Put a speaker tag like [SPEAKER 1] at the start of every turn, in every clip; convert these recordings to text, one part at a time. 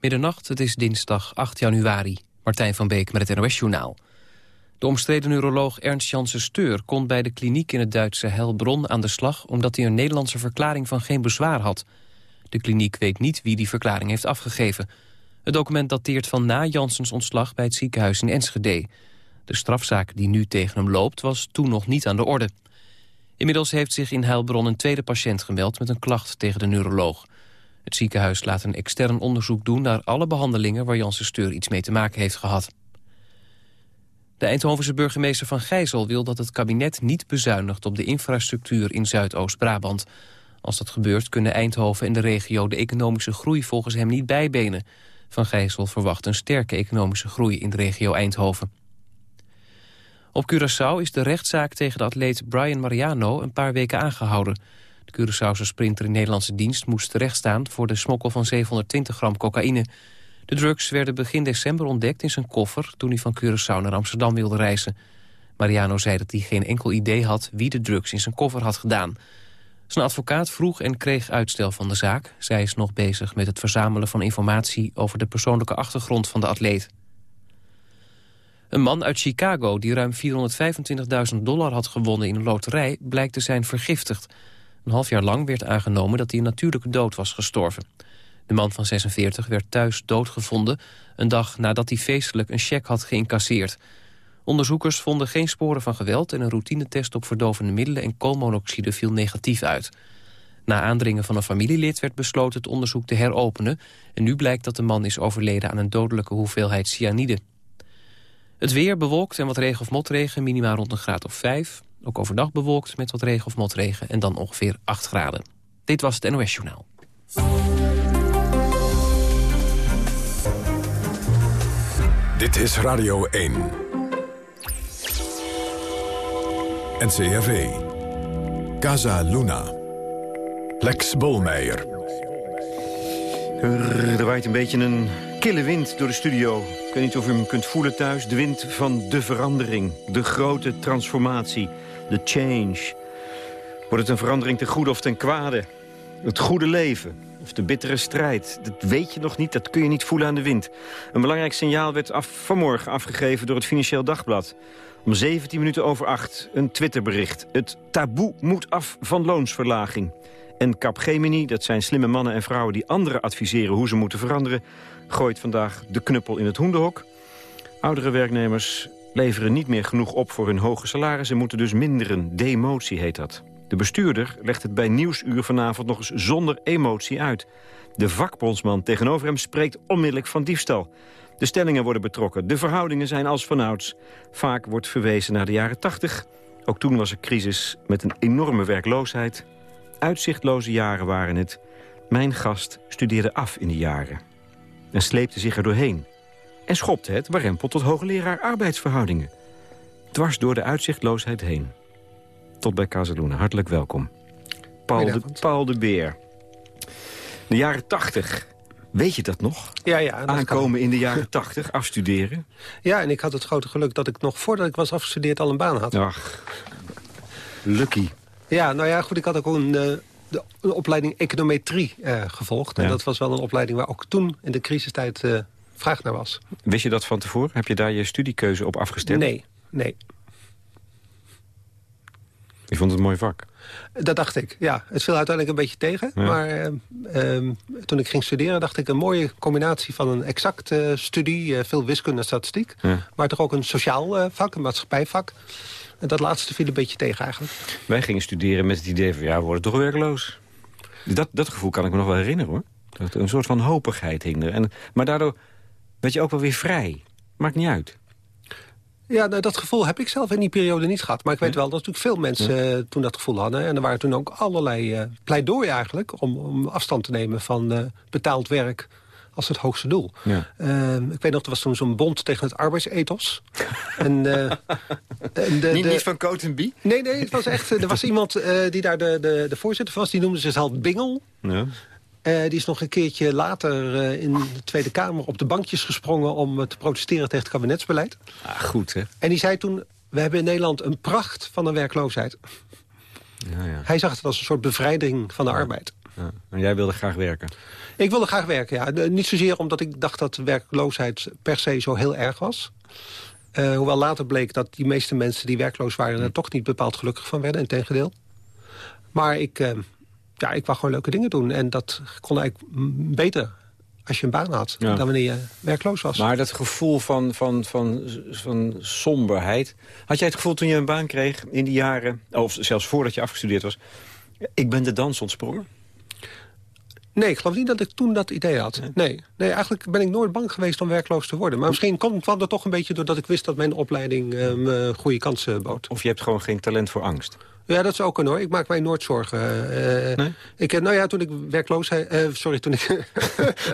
[SPEAKER 1] Middernacht, het is dinsdag 8 januari. Martijn van Beek met het NOS-journaal. De omstreden neuroloog Ernst Janssen Steur kon bij de kliniek in het Duitse Helbron aan de slag... omdat hij een Nederlandse verklaring van geen bezwaar had. De kliniek weet niet wie die verklaring heeft afgegeven. Het document dateert van na Janssens ontslag bij het ziekenhuis in Enschede. De strafzaak die nu tegen hem loopt was toen nog niet aan de orde. Inmiddels heeft zich in Heilbron een tweede patiënt gemeld met een klacht tegen de neuroloog. Het ziekenhuis laat een extern onderzoek doen naar alle behandelingen waar Janssen Steur iets mee te maken heeft gehad. De Eindhovense burgemeester Van Gijzel wil dat het kabinet niet bezuinigt op de infrastructuur in Zuidoost-Brabant. Als dat gebeurt kunnen Eindhoven en de regio de economische groei volgens hem niet bijbenen. Van Gijzel verwacht een sterke economische groei in de regio Eindhoven. Op Curaçao is de rechtszaak tegen de atleet Brian Mariano een paar weken aangehouden. De Curaçaose sprinter in Nederlandse dienst moest terechtstaan voor de smokkel van 720 gram cocaïne. De drugs werden begin december ontdekt in zijn koffer toen hij van Curaçao naar Amsterdam wilde reizen. Mariano zei dat hij geen enkel idee had wie de drugs in zijn koffer had gedaan. Zijn advocaat vroeg en kreeg uitstel van de zaak. Zij is nog bezig met het verzamelen van informatie over de persoonlijke achtergrond van de atleet. Een man uit Chicago die ruim 425.000 dollar had gewonnen in een loterij... blijkt te zijn vergiftigd. Een half jaar lang werd aangenomen dat hij een natuurlijke dood was gestorven. De man van 46 werd thuis doodgevonden... een dag nadat hij feestelijk een cheque had geïncasseerd. Onderzoekers vonden geen sporen van geweld... en een routinetest op verdovende middelen en koolmonoxide viel negatief uit. Na aandringen van een familielid werd besloten het onderzoek te heropenen... en nu blijkt dat de man is overleden aan een dodelijke hoeveelheid cyanide. Het weer bewolkt en wat regen of motregen, minimaal rond een graad of 5. Ook overdag bewolkt met wat regen of motregen en dan ongeveer 8 graden. Dit was het NOS Journaal.
[SPEAKER 2] Dit is Radio 1. NCRV. Casa Luna. Lex Bolmeijer.
[SPEAKER 3] Er waait een beetje een kille wind door de studio. Ik weet niet of u hem kunt voelen thuis. De wind van de verandering. De grote transformatie. De change. Wordt het een verandering ten goede of ten kwade? Het goede leven of de bittere strijd. Dat weet je nog niet, dat kun je niet voelen aan de wind. Een belangrijk signaal werd af, vanmorgen afgegeven door het Financieel Dagblad. Om 17 minuten over 8 een Twitterbericht. Het taboe moet af van loonsverlaging. En Capgemini, dat zijn slimme mannen en vrouwen die anderen adviseren hoe ze moeten veranderen, gooit vandaag de knuppel in het hoenderhok. Oudere werknemers leveren niet meer genoeg op voor hun hoge salaris... en moeten dus minderen. Demotie heet dat. De bestuurder legt het bij Nieuwsuur vanavond nog eens zonder emotie uit. De vakbondsman tegenover hem spreekt onmiddellijk van diefstal. De stellingen worden betrokken. De verhoudingen zijn als vanouds. Vaak wordt verwezen naar de jaren 80. Ook toen was er crisis met een enorme werkloosheid. Uitzichtloze jaren waren het. Mijn gast studeerde af in die jaren. En sleepte zich er doorheen. En schopte het warempel tot hoogleraar arbeidsverhoudingen. Dwars door de uitzichtloosheid heen tot bij Casaluna. Hartelijk welkom. Paul de, Paul de Beer. De jaren tachtig. Weet je dat nog?
[SPEAKER 4] Ja, ja.
[SPEAKER 3] Aankomen in de jaren tachtig, afstuderen.
[SPEAKER 4] Ja, en ik had het grote geluk dat ik nog voordat ik was afgestudeerd al een baan had.
[SPEAKER 3] Ach, lucky.
[SPEAKER 4] Ja, nou ja, goed, ik had ook een, eh, de, een opleiding econometrie uh, gevolgd. En dat was wel een opleiding waar ook toen in de crisistijd uh, vraag naar was.
[SPEAKER 3] Wist je dat van tevoren? Heb je daar je studiekeuze op afgestemd?
[SPEAKER 4] Nee, nee.
[SPEAKER 3] Je vond het een mooi vak?
[SPEAKER 4] Dat dacht ik, ja. Het viel uiteindelijk een beetje tegen. Maar uh, uh, toen ik ging studeren dacht ik een mooie combinatie van een exact uh, studie... veel wiskunde en statistiek. Ja. Maar toch ook een sociaal vak, een maatschappijvak. En dat laatste viel een beetje tegen eigenlijk.
[SPEAKER 3] Wij gingen studeren met het idee van, ja, we worden toch werkloos. Dat, dat gevoel kan ik me nog wel herinneren, hoor. Dat een soort van hopigheid hing er. En, maar daardoor werd je ook wel weer vrij. Maakt niet uit.
[SPEAKER 4] Ja, nou, dat gevoel heb ik zelf in die periode niet gehad. Maar ik weet wel dat natuurlijk veel mensen uh, toen dat gevoel hadden. En er waren toen ook allerlei uh, pleidooi eigenlijk... om, om afstand te nemen van uh, betaald werk als het hoogste doel. Ja. Ehm, ik weet nog, er was toen zo'n bond tegen het arbeidsethos. en,
[SPEAKER 3] en de, niet, niet van Coat Bie?
[SPEAKER 4] Nee, nee, het was echt, er was iemand die daar de, de, de voorzitter was. Die noemde zichzelf Bingel. Ja. Uh, die is nog een keertje later uh, in de Tweede Kamer op de bankjes gesprongen... om uh, te protesteren tegen het kabinetsbeleid.
[SPEAKER 3] Ah, goed, hè?
[SPEAKER 4] En die zei toen, we hebben in Nederland een pracht van de werkloosheid. Ja, ja. Hij zag het als een soort bevrijding van de arbeid.
[SPEAKER 3] Ja. En jij wilde graag werken?
[SPEAKER 4] Ik wilde graag werken, ja. Niet zozeer omdat ik dacht dat werkloosheid per se zo heel erg was. Uh, hoewel later bleek dat die meeste mensen die werkloos waren... er toch niet bepaald gelukkig van werden, integendeel. Maar ik, uh, ja, ik wou gewoon leuke dingen doen. En dat kon eigenlijk beter als je een baan had... dan wanneer je werkloos was.
[SPEAKER 3] Maar dat gevoel van, van, van, van somberheid... had jij het gevoel toen je een baan kreeg in die jaren... of zelfs voordat je afgestudeerd was... ik ben de dans ontsprongen?
[SPEAKER 4] Nee, ik geloof niet dat ik toen dat idee had. Nee, nee eigenlijk ben ik nooit bang geweest om werkloos te worden. Maar misschien kwam, dat toch een beetje doordat ik wist dat mijn opleiding me goede kansen bood.
[SPEAKER 3] Of je hebt gewoon geen talent voor angst?
[SPEAKER 4] Ja, dat is ook een hoor. Ik maak mij nooit zorgen. Uh, nee? ik, nou ja, toen ik werkloos... Uh, sorry, toen ik,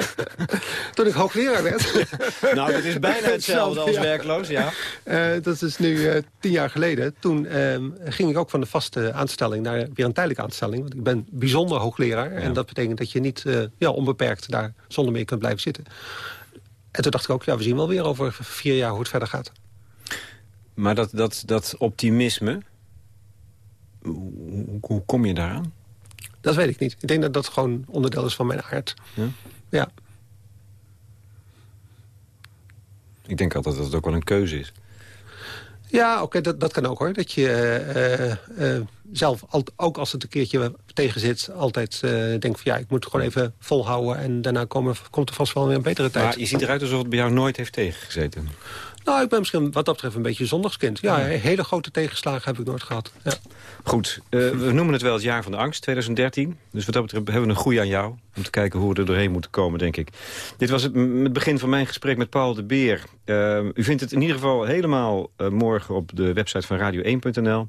[SPEAKER 4] toen ik hoogleraar werd.
[SPEAKER 3] nou, het is bijna hetzelfde als werkloos, ja.
[SPEAKER 4] Uh, dat is nu tien jaar geleden. Toen ehm, ging ik ook van de vaste aanstelling naar weer een tijdelijke aanstelling. Want ik ben bijzonder hoogleraar. En dat betekent dat je niet ja, onbeperkt daar zonder meer kunt blijven zitten. En toen dacht ik ook, ja, we zien wel weer over vier jaar hoe het verder gaat.
[SPEAKER 3] Maar dat, dat, dat optimisme, hoe, hoe, kom je daaraan?
[SPEAKER 4] Dat weet ik niet. Ik denk dat dat gewoon onderdeel is van mijn aard. Ja? ja.
[SPEAKER 3] Ik denk altijd dat het ook wel een keuze is.
[SPEAKER 4] Ja, oké, dat, dat kan ook hoor. Dat je uh, uh, zelf, ook als het een keertje tegen zit... altijd uh, denkt van ja, ik moet gewoon even volhouden... en daarna komen, komt er vast wel weer een betere tijd.
[SPEAKER 3] Maar je ziet eruit alsof het bij jou nooit heeft tegengezeten.
[SPEAKER 4] Nou, ik ben misschien wat dat betreft een beetje zondagskind. Ja, hele grote tegenslagen heb ik nooit gehad. Ja.
[SPEAKER 3] Goed, uh, we noemen het wel het jaar van de angst, 2013. Dus wat dat betreft hebben we een goeie aan jou. Om te kijken hoe we er doorheen moeten komen, denk ik. Dit was het, het begin van mijn gesprek met Paul de Beer. Uh, u vindt het in ieder geval helemaal uh, morgen op de website van radio1.nl.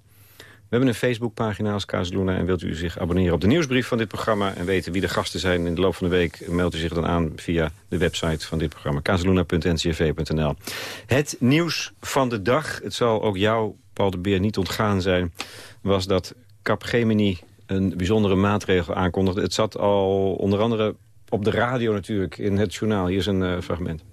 [SPEAKER 3] We hebben een Facebookpagina als Kazeluna en wilt u zich abonneren op de nieuwsbrief van dit programma... en weten wie de gasten zijn in de loop van de week... meldt u zich dan aan via de website van dit programma, kazeluna.ncv.nl. Het nieuws van de dag, het zal ook jou, Paul de Beer, niet ontgaan zijn... was dat Capgemini een bijzondere maatregel aankondigde. Het zat al onder andere op de radio natuurlijk in het journaal. Hier is een uh, fragment.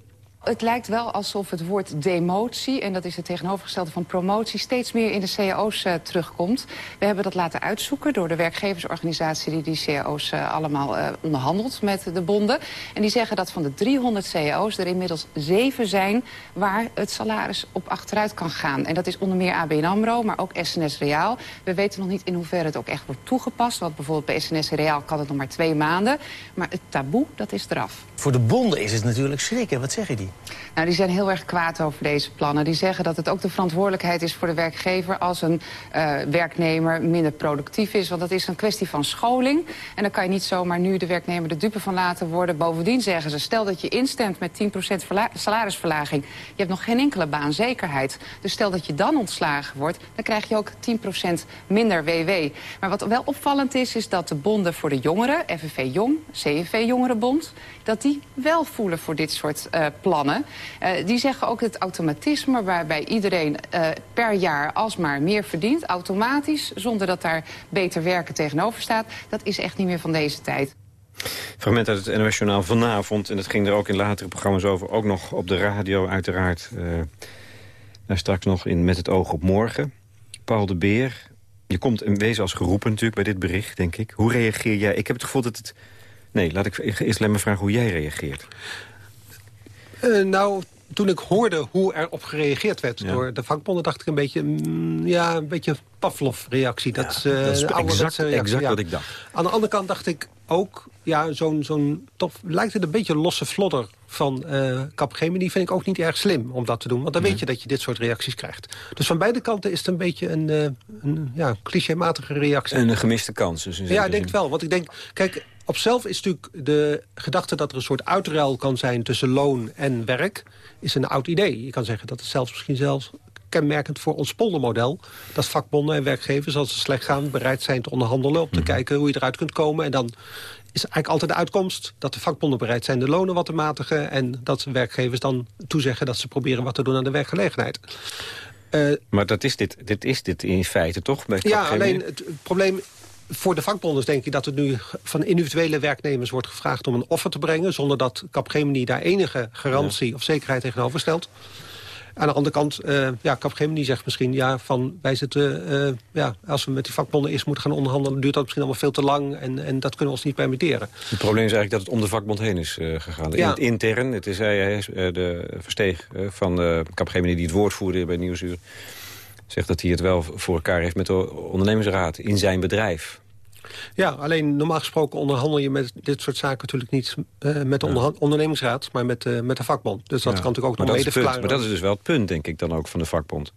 [SPEAKER 5] Het lijkt wel alsof het woord demotie, en dat is het tegenovergestelde van promotie... steeds meer in de cao's uh, terugkomt. We hebben dat laten uitzoeken door de werkgeversorganisatie... die die cao's uh, allemaal uh, onderhandelt met de bonden. En die zeggen dat van de 300 cao's er inmiddels zeven zijn... waar het salaris op achteruit kan gaan. En dat is onder meer ABN AMRO, maar ook SNS Reaal. We weten nog niet in hoeverre het ook echt wordt toegepast. Want bijvoorbeeld bij SNS Reaal kan het nog maar twee maanden. Maar het taboe, dat is eraf.
[SPEAKER 6] Voor de bonden is het natuurlijk schrikken. Wat zeggen die?
[SPEAKER 5] Nou, die zijn heel erg kwaad over deze plannen. Die zeggen dat het ook de verantwoordelijkheid is voor de werkgever... als een uh, werknemer minder productief is. Want dat is een kwestie van scholing. En dan kan je niet zomaar nu de werknemer de dupe van laten worden. Bovendien zeggen ze, stel dat je instemt met 10% salarisverlaging... je hebt nog geen enkele baanzekerheid. Dus stel dat je dan ontslagen wordt... dan krijg je ook 10% minder WW. Maar wat wel opvallend is, is dat de bonden voor de jongeren... FNV Jong, CNV Jongerenbond... dat die wel voelen voor dit soort uh, plannen. Uh, die zeggen ook het automatisme waarbij iedereen uh, per jaar alsmaar meer verdient... automatisch, zonder dat daar beter werken tegenover staat... dat is echt niet meer van deze tijd.
[SPEAKER 3] Fragment uit het NOS Journaal vanavond. En dat ging er ook in latere programma's over. Ook nog op de radio uiteraard. Uh, daar straks nog in Met het oog op morgen. Paul de Beer, je komt in wezen als geroepen natuurlijk bij dit bericht, denk ik. Hoe reageer jij? Ik heb het gevoel dat het... Nee, laat ik eerst alleen maar vragen hoe jij reageert.
[SPEAKER 4] Uh, nou, toen ik hoorde hoe er op gereageerd werd door de vakbonden... dacht ik een beetje, mm, ja, een beetje Pavlov-reactie. Dat,
[SPEAKER 3] ja, uh, dat is exact, reactie, exact wat ik dacht.
[SPEAKER 4] Aan de andere kant dacht ik ook, ja, zo'n zo'n tof... lijkt het een beetje losse flodder van uh, Capgemini... vind ik ook niet erg slim om dat te doen. Want dan weet je dat je dit soort reacties krijgt. Dus van beide kanten is het een beetje een, uh, een ja, clichématige reactie.
[SPEAKER 3] En een gemiste kans. Dus
[SPEAKER 4] ja, ik denk het wel. Want ik denk, kijk, op zelf is natuurlijk de gedachte dat er een soort uitruil kan zijn... tussen loon en werk, is een oud idee. Je kan zeggen dat het zelfs misschien zelfs kenmerkend voor ons poldermodel. Dat vakbonden en werkgevers, als ze slecht gaan, bereid zijn te onderhandelen... om te mm -hmm. kijken hoe je eruit kunt komen. En dan is eigenlijk altijd de uitkomst dat de vakbonden bereid zijn de lonen wat te matigen... en dat werkgevers dan toezeggen dat ze proberen wat te doen aan de werkgelegenheid.
[SPEAKER 3] Uh, maar dat is dit, dit is dit in feite toch? Bij
[SPEAKER 4] ja, alleen het, het probleem voor de vakbonden denk ik dat het nu van individuele werknemers wordt gevraagd om een offer te brengen... zonder dat Capgemini daar enige garantie ja. of zekerheid tegenover stelt. Aan de andere kant, uh, ja, Capgemini zegt misschien... ja, van wij zitten, uh, ja, als we met die vakbonden eerst moeten gaan onderhandelen... duurt dat misschien allemaal veel te lang en, en dat kunnen we ons niet permitteren.
[SPEAKER 3] Het probleem is eigenlijk dat het om de vakbond heen is uh, gegaan. Ja. In het intern, het is hij, de versteeg van Capgemini die het woord voerde bij Nieuwsuur... zegt dat hij het wel voor elkaar heeft met de ondernemingsraad in zijn bedrijf.
[SPEAKER 4] Ja, alleen normaal gesproken onderhandel je met dit soort zaken natuurlijk niet uh, met de ja. ondernemingsraad, maar met, uh, met de vakbond. Dus dat ja. kan natuurlijk ook nog mede verklaren.
[SPEAKER 3] Maar dat is dus wel het punt, denk ik, dan ook van de vakbond.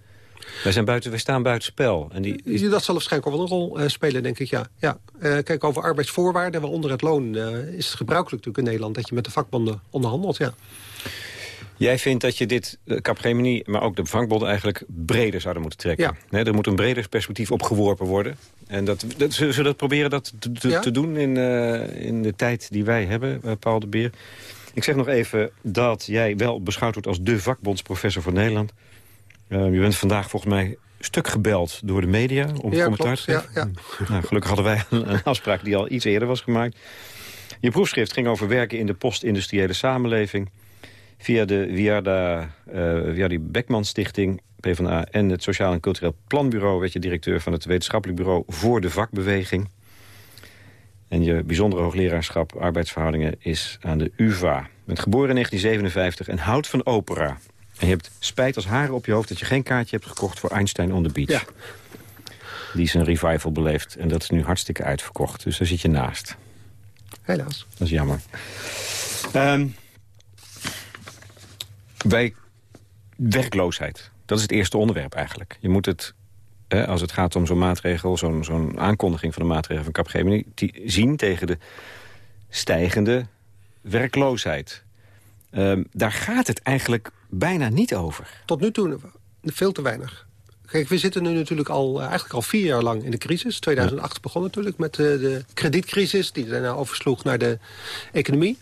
[SPEAKER 3] Wij, zijn buiten, wij staan buiten spel. En die,
[SPEAKER 4] is... Dat zal waarschijnlijk ook wel een rol uh, spelen, denk ik, ja. ja. kijk, over arbeidsvoorwaarden, waaronder het loon... is het gebruikelijk natuurlijk in Nederland dat je met de vakbonden onderhandelt, ja.
[SPEAKER 3] Jij vindt dat je dit, Capgemini, maar ook de vakbond eigenlijk breder zouden moeten trekken. Ja. er moet een breder perspectief opgeworpen worden. En dat, dat, zullen we dat proberen dat te, doen in, uh, in de tijd die wij hebben, uh, Paul de Beer? Ik zeg nog even dat jij wel beschouwd wordt als de vakbondsprofessor van Nederland. Uh, je bent vandaag volgens mij stuk gebeld door de media om
[SPEAKER 4] ja,
[SPEAKER 3] commentaar te
[SPEAKER 4] geven. Ja,
[SPEAKER 3] ja. Nou, gelukkig hadden wij een afspraak die al iets eerder was gemaakt. Je proefschrift ging over werken in de postindustriële samenleving... via de Viarda, uh, Viardi Beckman Stichting PvdA en het Sociaal en Cultureel Planbureau... werd je directeur van het wetenschappelijk bureau voor de vakbeweging. En je bijzondere hoogleraarschap arbeidsverhoudingen is aan de UvA. Je bent geboren in 1957 en houdt van opera. En je hebt spijt als haren op je hoofd dat je geen kaartje hebt gekocht voor Einstein on the Beach.
[SPEAKER 4] Ja.
[SPEAKER 3] Die zijn revival beleeft. En dat is nu hartstikke uitverkocht. Dus daar zit je naast.
[SPEAKER 4] Helaas.
[SPEAKER 3] Dat is jammer. Um, bij werkloosheid. Dat is het eerste onderwerp eigenlijk. Je moet het, hè, als het gaat om zo'n maatregel... zo'n zo'n aankondiging van de maatregel van Capgemini... zien tegen de stijgende werkloosheid. Um, daar gaat het eigenlijk bijna niet over.
[SPEAKER 4] Tot nu toe veel te weinig. Kijk, we zitten nu natuurlijk al, eigenlijk al vier jaar lang in de crisis. 2008 ja. begon natuurlijk met de, de kredietcrisis... die daarna oversloeg naar de economie.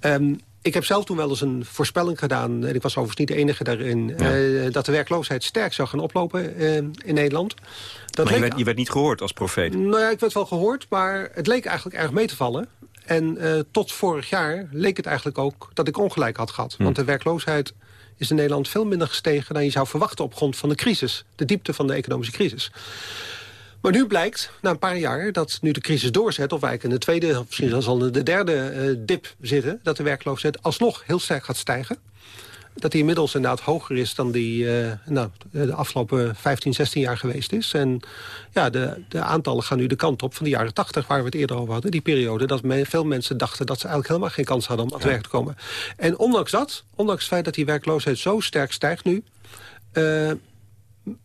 [SPEAKER 4] Um, ik heb zelf toen wel eens een voorspelling gedaan... en ik was overigens niet de enige daarin... Ja. Uh, dat de werkloosheid sterk zou gaan oplopen uh, in Nederland.
[SPEAKER 3] Dat maar je werd, je werd, niet gehoord als profeet?
[SPEAKER 4] Nou ja, ik werd wel gehoord, maar het leek eigenlijk erg mee te vallen. En uh, tot vorig jaar leek het eigenlijk ook dat ik ongelijk had gehad. Hm. Want de werkloosheid is in Nederland veel minder gestegen... dan je zou verwachten op grond van de crisis. De diepte van de economische crisis. Maar nu blijkt, na een paar jaar, dat nu de crisis doorzet... of wij in de tweede, of misschien zelfs al de derde uh, dip zitten... dat de werkloosheid alsnog heel sterk gaat stijgen. Dat die inmiddels inderdaad hoger is dan die uh, nou, de afgelopen 15, 16 jaar geweest is. En ja, de, de aantallen gaan nu de kant op van de jaren 80... waar we het eerder over hadden. Die periode dat me, veel mensen dachten dat ze eigenlijk helemaal geen kans hadden... om aan het ja. werk te komen. En ondanks dat, ondanks het feit dat die werkloosheid zo sterk stijgt nu... Uh,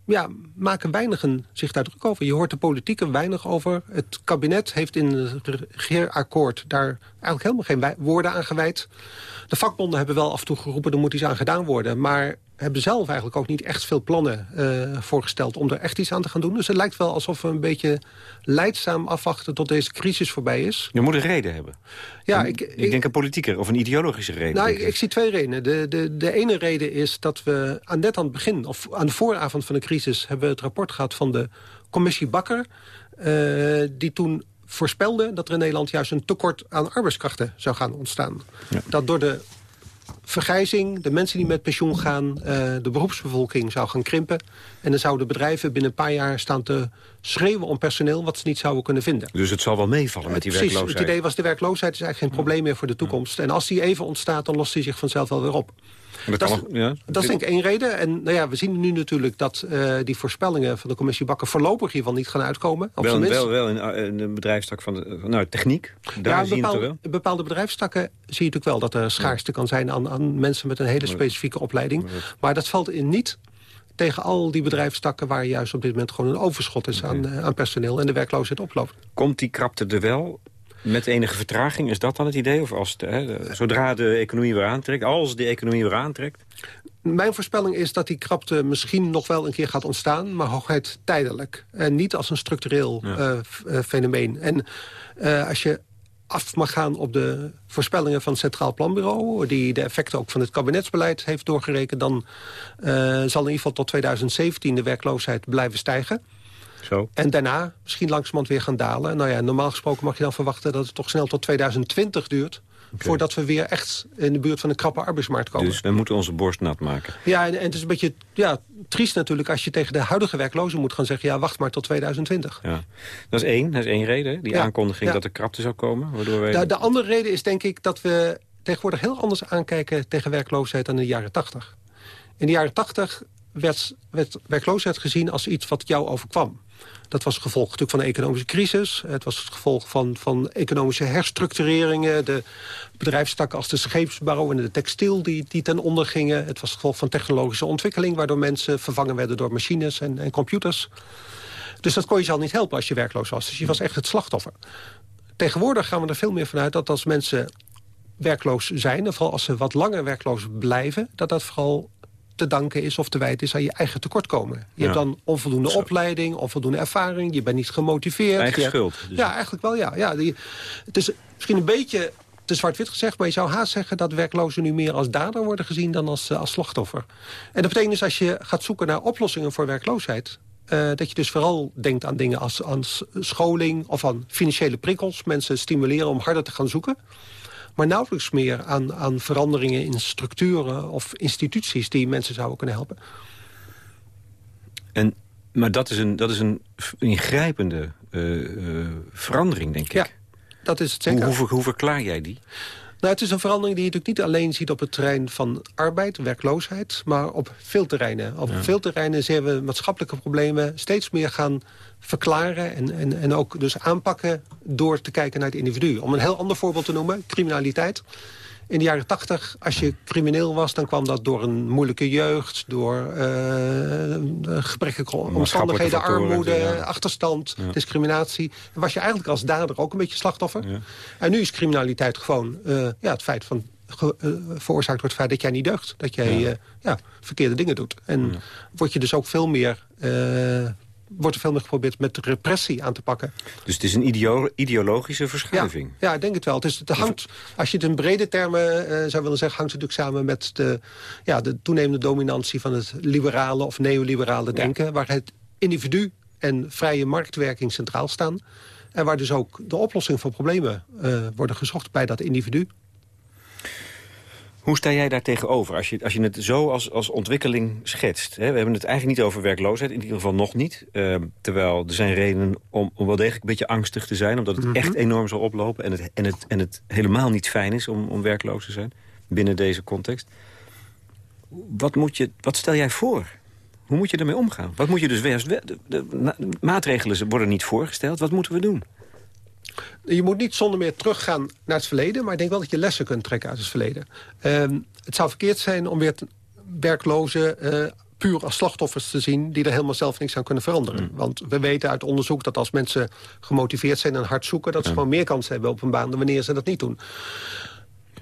[SPEAKER 4] ja, maken weinigen zich daar druk over. Je hoort de politiek weinig over. Het kabinet heeft in het regeerakkoord daar eigenlijk helemaal geen woorden aan gewijd. De vakbonden hebben wel af en toe geroepen, er moet iets aan gedaan worden. Maar hebben zelf eigenlijk ook niet echt veel plannen uh, voorgesteld... om er echt iets aan te gaan doen. Dus het lijkt wel alsof we een beetje leidzaam afwachten... tot deze crisis voorbij is.
[SPEAKER 3] Je moet een reden hebben.
[SPEAKER 4] Ja,
[SPEAKER 3] een,
[SPEAKER 4] ik,
[SPEAKER 3] ik, ik, denk een politieke of een ideologische reden.
[SPEAKER 4] Nou, ik, ik, zie twee redenen. De, de, de ene reden is dat we aan net aan het begin... of aan de vooravond van de crisis... hebben we het rapport gehad van de commissie Bakker... Uh, die toen voorspelde dat er in Nederland juist een tekort aan arbeidskrachten zou gaan ontstaan. Ja. Dat door de vergrijzing, de mensen die met pensioen gaan... Uh, de beroepsbevolking zou gaan krimpen. En dan zouden bedrijven binnen een paar jaar staan te schreeuwen om personeel... wat ze niet zouden kunnen vinden.
[SPEAKER 3] Dus het zal wel meevallen met die
[SPEAKER 4] Precies,
[SPEAKER 3] werkloosheid?
[SPEAKER 4] het idee was de werkloosheid is eigenlijk geen probleem meer voor de toekomst. En als die even ontstaat, dan lost die zich vanzelf wel weer op.
[SPEAKER 3] Dat,
[SPEAKER 4] dat,
[SPEAKER 3] is,
[SPEAKER 4] ja. dat, is, denk ik één reden. En nou ja, we zien nu natuurlijk dat uh, die voorspellingen van de commissie Bakker... voorlopig hiervan niet gaan uitkomen.
[SPEAKER 3] Op wel, wel, wel in, in de bedrijfstak van de nou, techniek. Daar
[SPEAKER 4] ja, bepaalde, bepaalde bedrijfstakken zie je natuurlijk wel... dat er schaarste kan zijn aan, aan, mensen met een hele specifieke opleiding. Maar dat valt in niet tegen al die bedrijfstakken... waar juist op dit moment gewoon een overschot is aan, uh, aan personeel... en de werkloosheid oploopt.
[SPEAKER 3] Komt die krapte er wel met enige vertraging, is dat dan het idee? Of als de, hè, zodra de economie weer aantrekt, als de economie weer aantrekt?
[SPEAKER 4] Mijn voorspelling is dat die krapte misschien nog wel een keer gaat ontstaan... maar hooguit tijdelijk. En niet als een structureel ja. uh, fenomeen. En uh, als je af mag gaan op de voorspellingen van het Centraal Planbureau... die de effecten ook van het kabinetsbeleid heeft doorgerekend... dan uh, zal in ieder geval tot 2017 de werkloosheid blijven stijgen...
[SPEAKER 3] Zo.
[SPEAKER 4] En daarna misschien langzamerhand weer gaan dalen. Nou ja, normaal gesproken mag je dan verwachten dat het toch snel tot 2020 duurt Voordat we weer echt in de buurt van een krappe arbeidsmarkt komen.
[SPEAKER 3] Dus we moeten onze borst nat maken.
[SPEAKER 4] Ja, en, en het is een beetje ja, triest natuurlijk als je tegen de huidige werklozen moet gaan zeggen... ja, wacht maar tot 2020.
[SPEAKER 3] Ja. Dat is één, dat is één reden, die
[SPEAKER 4] Ja,
[SPEAKER 3] aankondiging
[SPEAKER 4] ja.
[SPEAKER 3] dat er krapte zou komen. Waardoor wij...
[SPEAKER 4] De, de andere reden is denk ik dat we tegenwoordig heel anders aankijken... tegen werkloosheid dan in de jaren 80. In de jaren 80 werd, werd werkloosheid gezien als iets wat jou overkwam. Dat was het gevolg natuurlijk van de economische crisis. Het was het gevolg van, van economische herstructureringen. De bedrijfstakken als de scheepsbouw en de textiel die, die ten onder gingen. Het was het gevolg van technologische ontwikkeling... waardoor mensen vervangen werden door machines en, en computers. Dus dat kon je ze al niet helpen als je werkloos was. Dus je was echt het slachtoffer. Tegenwoordig gaan we er veel meer vanuit dat als mensen werkloos zijn... en vooral als ze wat langer werkloos blijven... dat dat vooral te danken is of te wijten is aan je eigen tekortkomen. Je
[SPEAKER 3] Ja.
[SPEAKER 4] hebt dan onvoldoende opleiding, onvoldoende ervaring... je bent niet gemotiveerd.
[SPEAKER 3] Eigen schuld, dus.
[SPEAKER 4] Ja, eigenlijk wel, ja. ja die, het is misschien een beetje te zwart-wit gezegd... maar je zou haast zeggen dat werklozen nu meer als dader worden gezien... dan als, eh, als slachtoffer. En dat betekent dus als je gaat zoeken naar oplossingen voor werkloosheid... eh, dat je dus vooral denkt aan dingen als aan scholing of aan financiële prikkels. Mensen stimuleren om harder te gaan zoeken. Maar nauwelijks meer aan, aan veranderingen in structuren of instituties... die mensen zouden kunnen helpen.
[SPEAKER 3] En, maar dat is een, dat is een ingrijpende eh, eh, verandering, denk ik.
[SPEAKER 4] Ja, dat is het zeker.
[SPEAKER 3] Hoe, hoe verklaar jij die?
[SPEAKER 4] Nou, het is een verandering die je natuurlijk niet alleen ziet op het terrein van arbeid, werkloosheid, maar op veel terreinen. Op veel terreinen zien we maatschappelijke problemen steeds meer gaan verklaren en, en, en ook dus aanpakken door te kijken naar het individu. Om een heel ander voorbeeld te noemen, criminaliteit. In de jaren tachtig, als je crimineel was... dan kwam dat door een moeilijke jeugd... door eh gebrekkelijke omstandigheden, armoede,
[SPEAKER 3] ja.
[SPEAKER 4] achterstand, discriminatie. Dan was je eigenlijk als dader ook een beetje slachtoffer. En nu is criminaliteit gewoon eh, ja, het feit van... ge- eh, veroorzaakt door het feit dat jij niet deugt. Dat jij ja. ja, verkeerde dingen doet. En word je dus ook veel meer... wordt er veel meer geprobeerd met repressie aan te pakken.
[SPEAKER 3] Dus het is een ideo- ideologische verschuiving.
[SPEAKER 4] Ja, ja, ik denk het wel. Het, is, het hangt, als je het in brede termen eh, zou willen zeggen... hangt het natuurlijk samen met de, ja, de toenemende dominantie... van het liberale of neoliberale denken... waar het individu en vrije marktwerking centraal staan. En waar dus ook de oplossing van problemen eh, worden gezocht bij dat individu.
[SPEAKER 3] Hoe sta jij daar tegenover als je, als je het zo als, als ontwikkeling schetst? Hè? We hebben het eigenlijk niet over werkloosheid, in ieder geval nog niet. Eh, terwijl er zijn redenen om, om wel degelijk een beetje angstig te zijn... omdat het echt enorm zal oplopen en het, en het, en het helemaal niet fijn is om, om werkloos te zijn... binnen deze context. Wat, moet je, wat stel jij voor? Hoe moet je ermee omgaan? Wat moet je dus... De, de, de na- de maatregelen worden niet voorgesteld. Wat moeten we doen?
[SPEAKER 4] Je moet niet zonder meer teruggaan naar het verleden... maar ik denk wel dat je lessen kunt trekken uit het verleden. Ehm, het zou verkeerd zijn om weer werklozen... eh, puur als slachtoffers te zien die er helemaal zelf niks aan kunnen veranderen. Want we weten uit onderzoek dat als mensen gemotiveerd zijn en hard zoeken... dat ze gewoon meer kans hebben op een baan dan wanneer ze dat niet doen.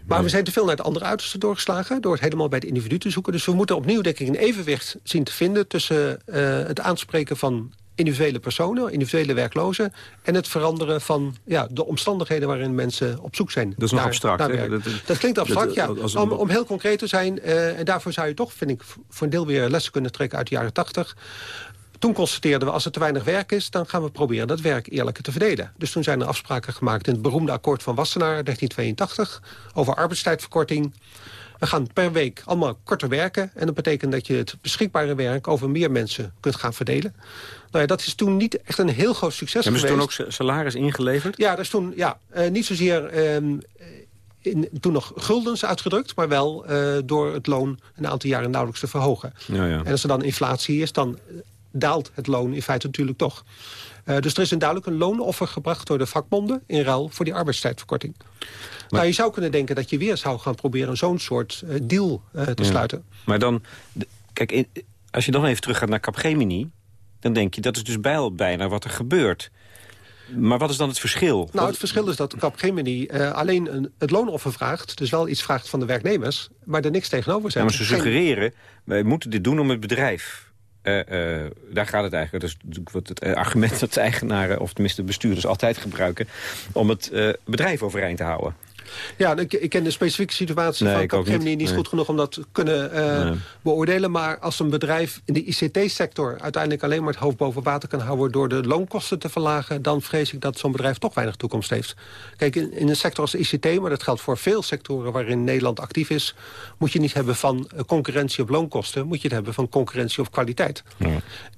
[SPEAKER 4] Maar we zijn te veel naar het andere uiterste doorgeslagen... door het helemaal bij het individu te zoeken. Dus we moeten opnieuw denk ik een evenwicht zien te vinden... tussen eh, het aanspreken van individuele personen, individuele werklozen... en het veranderen van ja, de omstandigheden waarin mensen op zoek zijn.
[SPEAKER 3] Dat is nog
[SPEAKER 4] naar-
[SPEAKER 3] abstract,
[SPEAKER 4] naar
[SPEAKER 3] hè?
[SPEAKER 4] werk.
[SPEAKER 3] Dat-
[SPEAKER 4] Dat,
[SPEAKER 3] dat-
[SPEAKER 4] klinkt abstract,
[SPEAKER 3] dat-
[SPEAKER 4] ja.
[SPEAKER 3] een-
[SPEAKER 4] Om, om heel concreet te zijn, eh, en daarvoor zou je toch, vind ik... voor een deel weer lessen kunnen trekken uit de jaren tachtig... Toen constateerden we, als er te weinig werk is... dan gaan we proberen dat werk eerlijker te verdelen. Dus toen zijn er afspraken gemaakt in het beroemde akkoord van Wassenaar... 1982, over arbeidstijdverkorting. We gaan per week allemaal korter werken. En dat betekent dat je het beschikbare werk... over meer mensen kunt gaan verdelen. Nou ja, dat is toen niet echt een heel groot succes
[SPEAKER 3] Hebben ze
[SPEAKER 4] geweest.
[SPEAKER 3] toen ook sa- salaris ingeleverd?
[SPEAKER 4] Ja, dat is toen ja, eh, niet zozeer ehm, in, toen nog guldens uitgedrukt... maar wel eh, door het loon een aantal jaren nauwelijks te verhogen.
[SPEAKER 3] Ja, ja.
[SPEAKER 4] En als er dan inflatie is, dan daalt het loon in feite natuurlijk toch. Eh, dus er is een duidelijk een loonoffer gebracht door de vakbonden... in ruil voor die arbeidstijdverkorting. nou, je zou kunnen denken dat je weer zou gaan proberen... zo'n soort eh, deal eh, te
[SPEAKER 3] Ja.
[SPEAKER 4] sluiten.
[SPEAKER 3] Maar dan, kijk, in- als je dan even teruggaat naar Capgemini... dan denk je, dat is dus bij, bijna wat er gebeurt. Maar wat is dan het verschil?
[SPEAKER 4] Nou, het verschil is dat Capgemini eh, alleen een, het loonoffer vraagt... dus wel iets vraagt van de werknemers... maar er niks tegenover
[SPEAKER 3] Ja,
[SPEAKER 4] zet.
[SPEAKER 3] maar ze suggereren, wij moeten dit doen om het bedrijf. Eh, eh, daar gaat het eigenlijk. Dat is wat het eh, argument dat de eigenaren... of tenminste de bestuurders altijd gebruiken... om het bedrijf overeind te houden.
[SPEAKER 4] Ja, ik, ik ken de specifieke situatie
[SPEAKER 3] Nee,
[SPEAKER 4] van Capgemini
[SPEAKER 3] niet.
[SPEAKER 4] niet,
[SPEAKER 3] Nee.
[SPEAKER 4] goed genoeg om dat te kunnen eh,
[SPEAKER 3] Nee.
[SPEAKER 4] beoordelen. Maar als een bedrijf in de ICT-sector uiteindelijk alleen maar het hoofd boven water kan houden door de loonkosten te verlagen, dan vrees ik dat zo'n bedrijf toch weinig toekomst heeft. Kijk, in, in een sector als ICT, maar dat geldt voor veel sectoren waarin Nederland actief is, moet je niet hebben van eh, concurrentie op loonkosten, moet je het hebben van concurrentie op kwaliteit.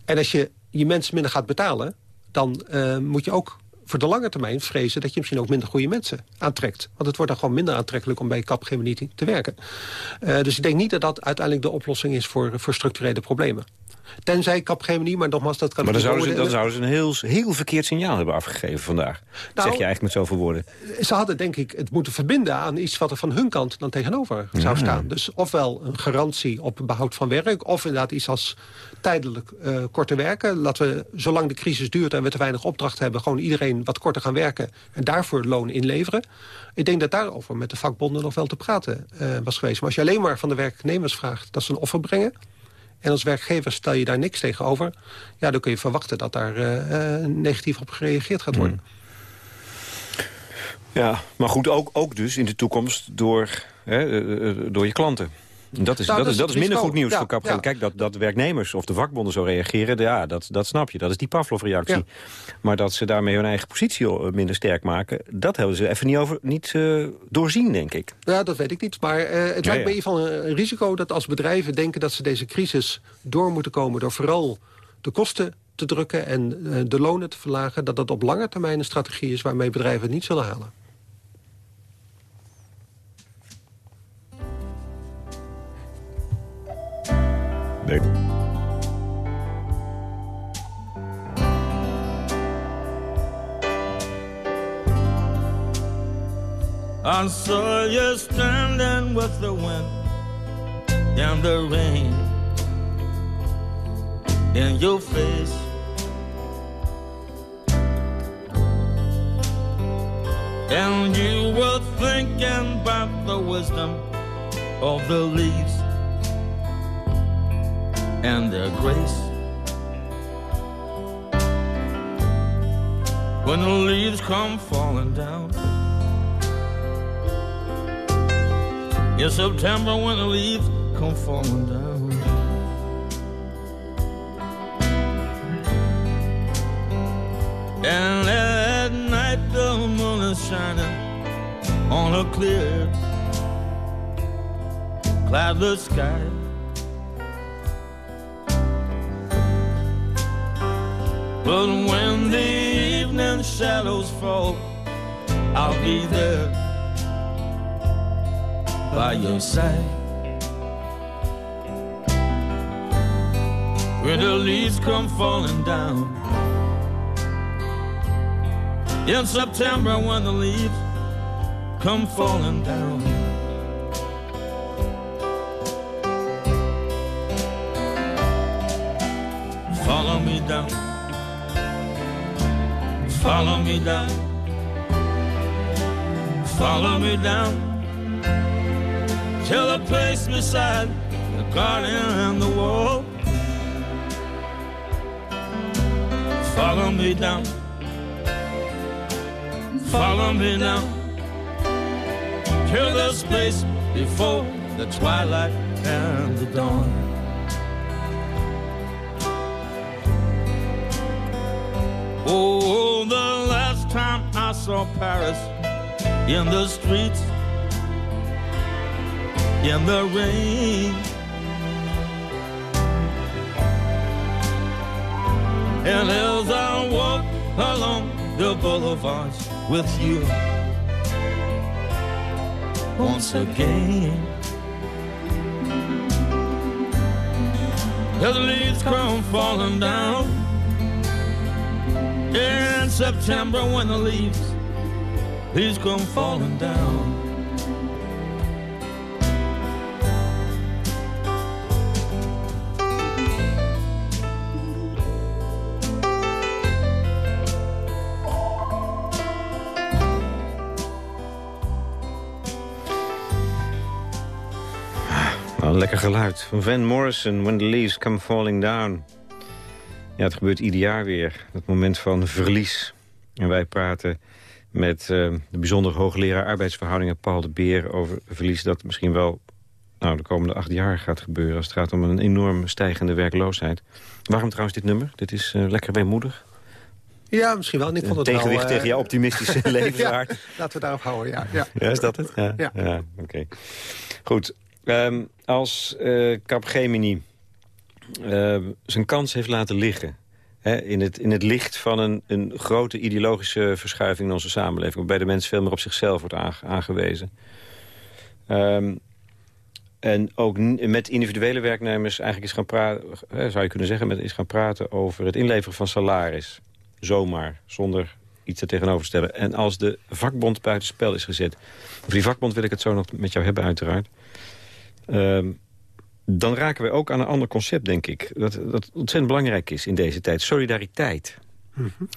[SPEAKER 4] En als je je mensen minder gaat betalen, dan eh, moet je ook voor de lange termijn vrezen... dat je misschien ook minder goede mensen aantrekt. Want het wordt dan gewoon minder aantrekkelijk om bij Capgemini te werken. Eh, dus ik denk niet dat dat uiteindelijk de oplossing is voor, voor structurele problemen. Tenzij Capgemini, maar nogmaals, dat kan
[SPEAKER 3] Maar dan zouden ze, dan zouden ze een heel, heel verkeerd signaal hebben afgegeven vandaag. zeg je eigenlijk met zoveel woorden.
[SPEAKER 4] Ze hadden denk ik het moeten verbinden aan iets wat er van hun kant dan tegenover zou staan. Dus ofwel een garantie op behoud van werk... of inderdaad iets als tijdelijk eh, korter werken. Laten we, zolang de crisis duurt en we te weinig opdracht hebben... gewoon iedereen wat korter gaan werken en daarvoor loon inleveren. Ik denk dat daarover met de vakbonden nog wel te praten eh, was geweest. Maar als je alleen maar van de werknemers vraagt dat ze een offer brengen... en als werkgever stel je daar niks tegenover... ja, dan kun je verwachten dat daar eh, eh, negatief op gereageerd gaat worden.
[SPEAKER 3] Ja, maar goed, ook, ook dus in de toekomst door, hè, eh, door je klanten. Dat is,
[SPEAKER 4] Nou,
[SPEAKER 3] dat is,
[SPEAKER 4] is
[SPEAKER 3] dat is minder goed nieuws
[SPEAKER 4] Ja,
[SPEAKER 3] voor Capgemini.
[SPEAKER 4] ja.
[SPEAKER 3] Kijk, dat, dat werknemers of de vakbonden zo reageren, ja, dat, dat snap je. Dat is die Pavlov-reactie. Maar dat ze daarmee hun eigen positie eh, minder sterk maken... dat hebben ze even niet, over, niet eh, doorzien, denk ik.
[SPEAKER 4] Ja, dat weet ik niet. Maar eh, het lijkt me in ieder geval een, risico dat als bedrijven denken dat ze deze crisis door moeten komen... door vooral de kosten te drukken en de lonen te verlagen... dat dat op lange termijn een strategie is waarmee bedrijven het niet zullen halen.
[SPEAKER 3] Nee.
[SPEAKER 7] I saw you standing with the wind and the rain in your face. And you were thinking about the wisdom of the leaves and their grace. When the leaves come falling down. In September when the leaves come falling down. And at night the moon is shining on a clear, cloudless sky. But when the evening shadows fall, I'll be there by your side. When the leaves come falling down. In September when the leaves come falling down. Follow me down. Follow me down. Follow me down till the place beside the garden and the wall. Follow me down. Follow me down till the space before the twilight and the dawn. Oh, oh saw Paris in the streets in the rain. And as I walk along the boulevards with you once again, the leaves come falling down in September when the leaves, leaves come falling down.
[SPEAKER 3] Nou, lekker geluid van Van Morrison, When the Leaves Come Falling Down. Ja, het gebeurt ieder jaar weer. Dat moment van verlies. En wij praten met uh, de bijzonder hoogleraar arbeidsverhoudingen Paul de Beer... over verlies dat misschien wel nou, de komende acht jaar gaat gebeuren... als het gaat om een enorm stijgende werkloosheid. Waarom trouwens dit nummer? Dit is uh, lekker weemoedig.
[SPEAKER 4] Ja, misschien wel. En ik vond het
[SPEAKER 3] Tegenwicht
[SPEAKER 4] wel,
[SPEAKER 3] tegen jouw optimistische levenswaard.
[SPEAKER 4] ja, laten we daarop houden, ja. Ja,
[SPEAKER 3] ja is dat het? Ja,
[SPEAKER 4] ja.
[SPEAKER 3] ja oké. Goed. Um, als uh, Capgemini uh, zijn kans heeft laten liggen... Hè, in, het, in het licht van een, een grote ideologische verschuiving in onze samenleving... waarbij de mens veel meer op zichzelf wordt aange aangewezen... Um, en ook met individuele werknemers eigenlijk is gaan praten... zou je kunnen zeggen, met, is gaan praten over het inleveren van salaris. Zomaar, zonder iets er tegenover te stellen. En als de vakbond buitenspel is gezet... Over die vakbond wil ik het zo nog met jou hebben uiteraard... Um, dan raken we ook aan een ander concept, denk ik. Dat, dat ontzettend belangrijk is in deze tijd. Solidariteit. Mm -hmm.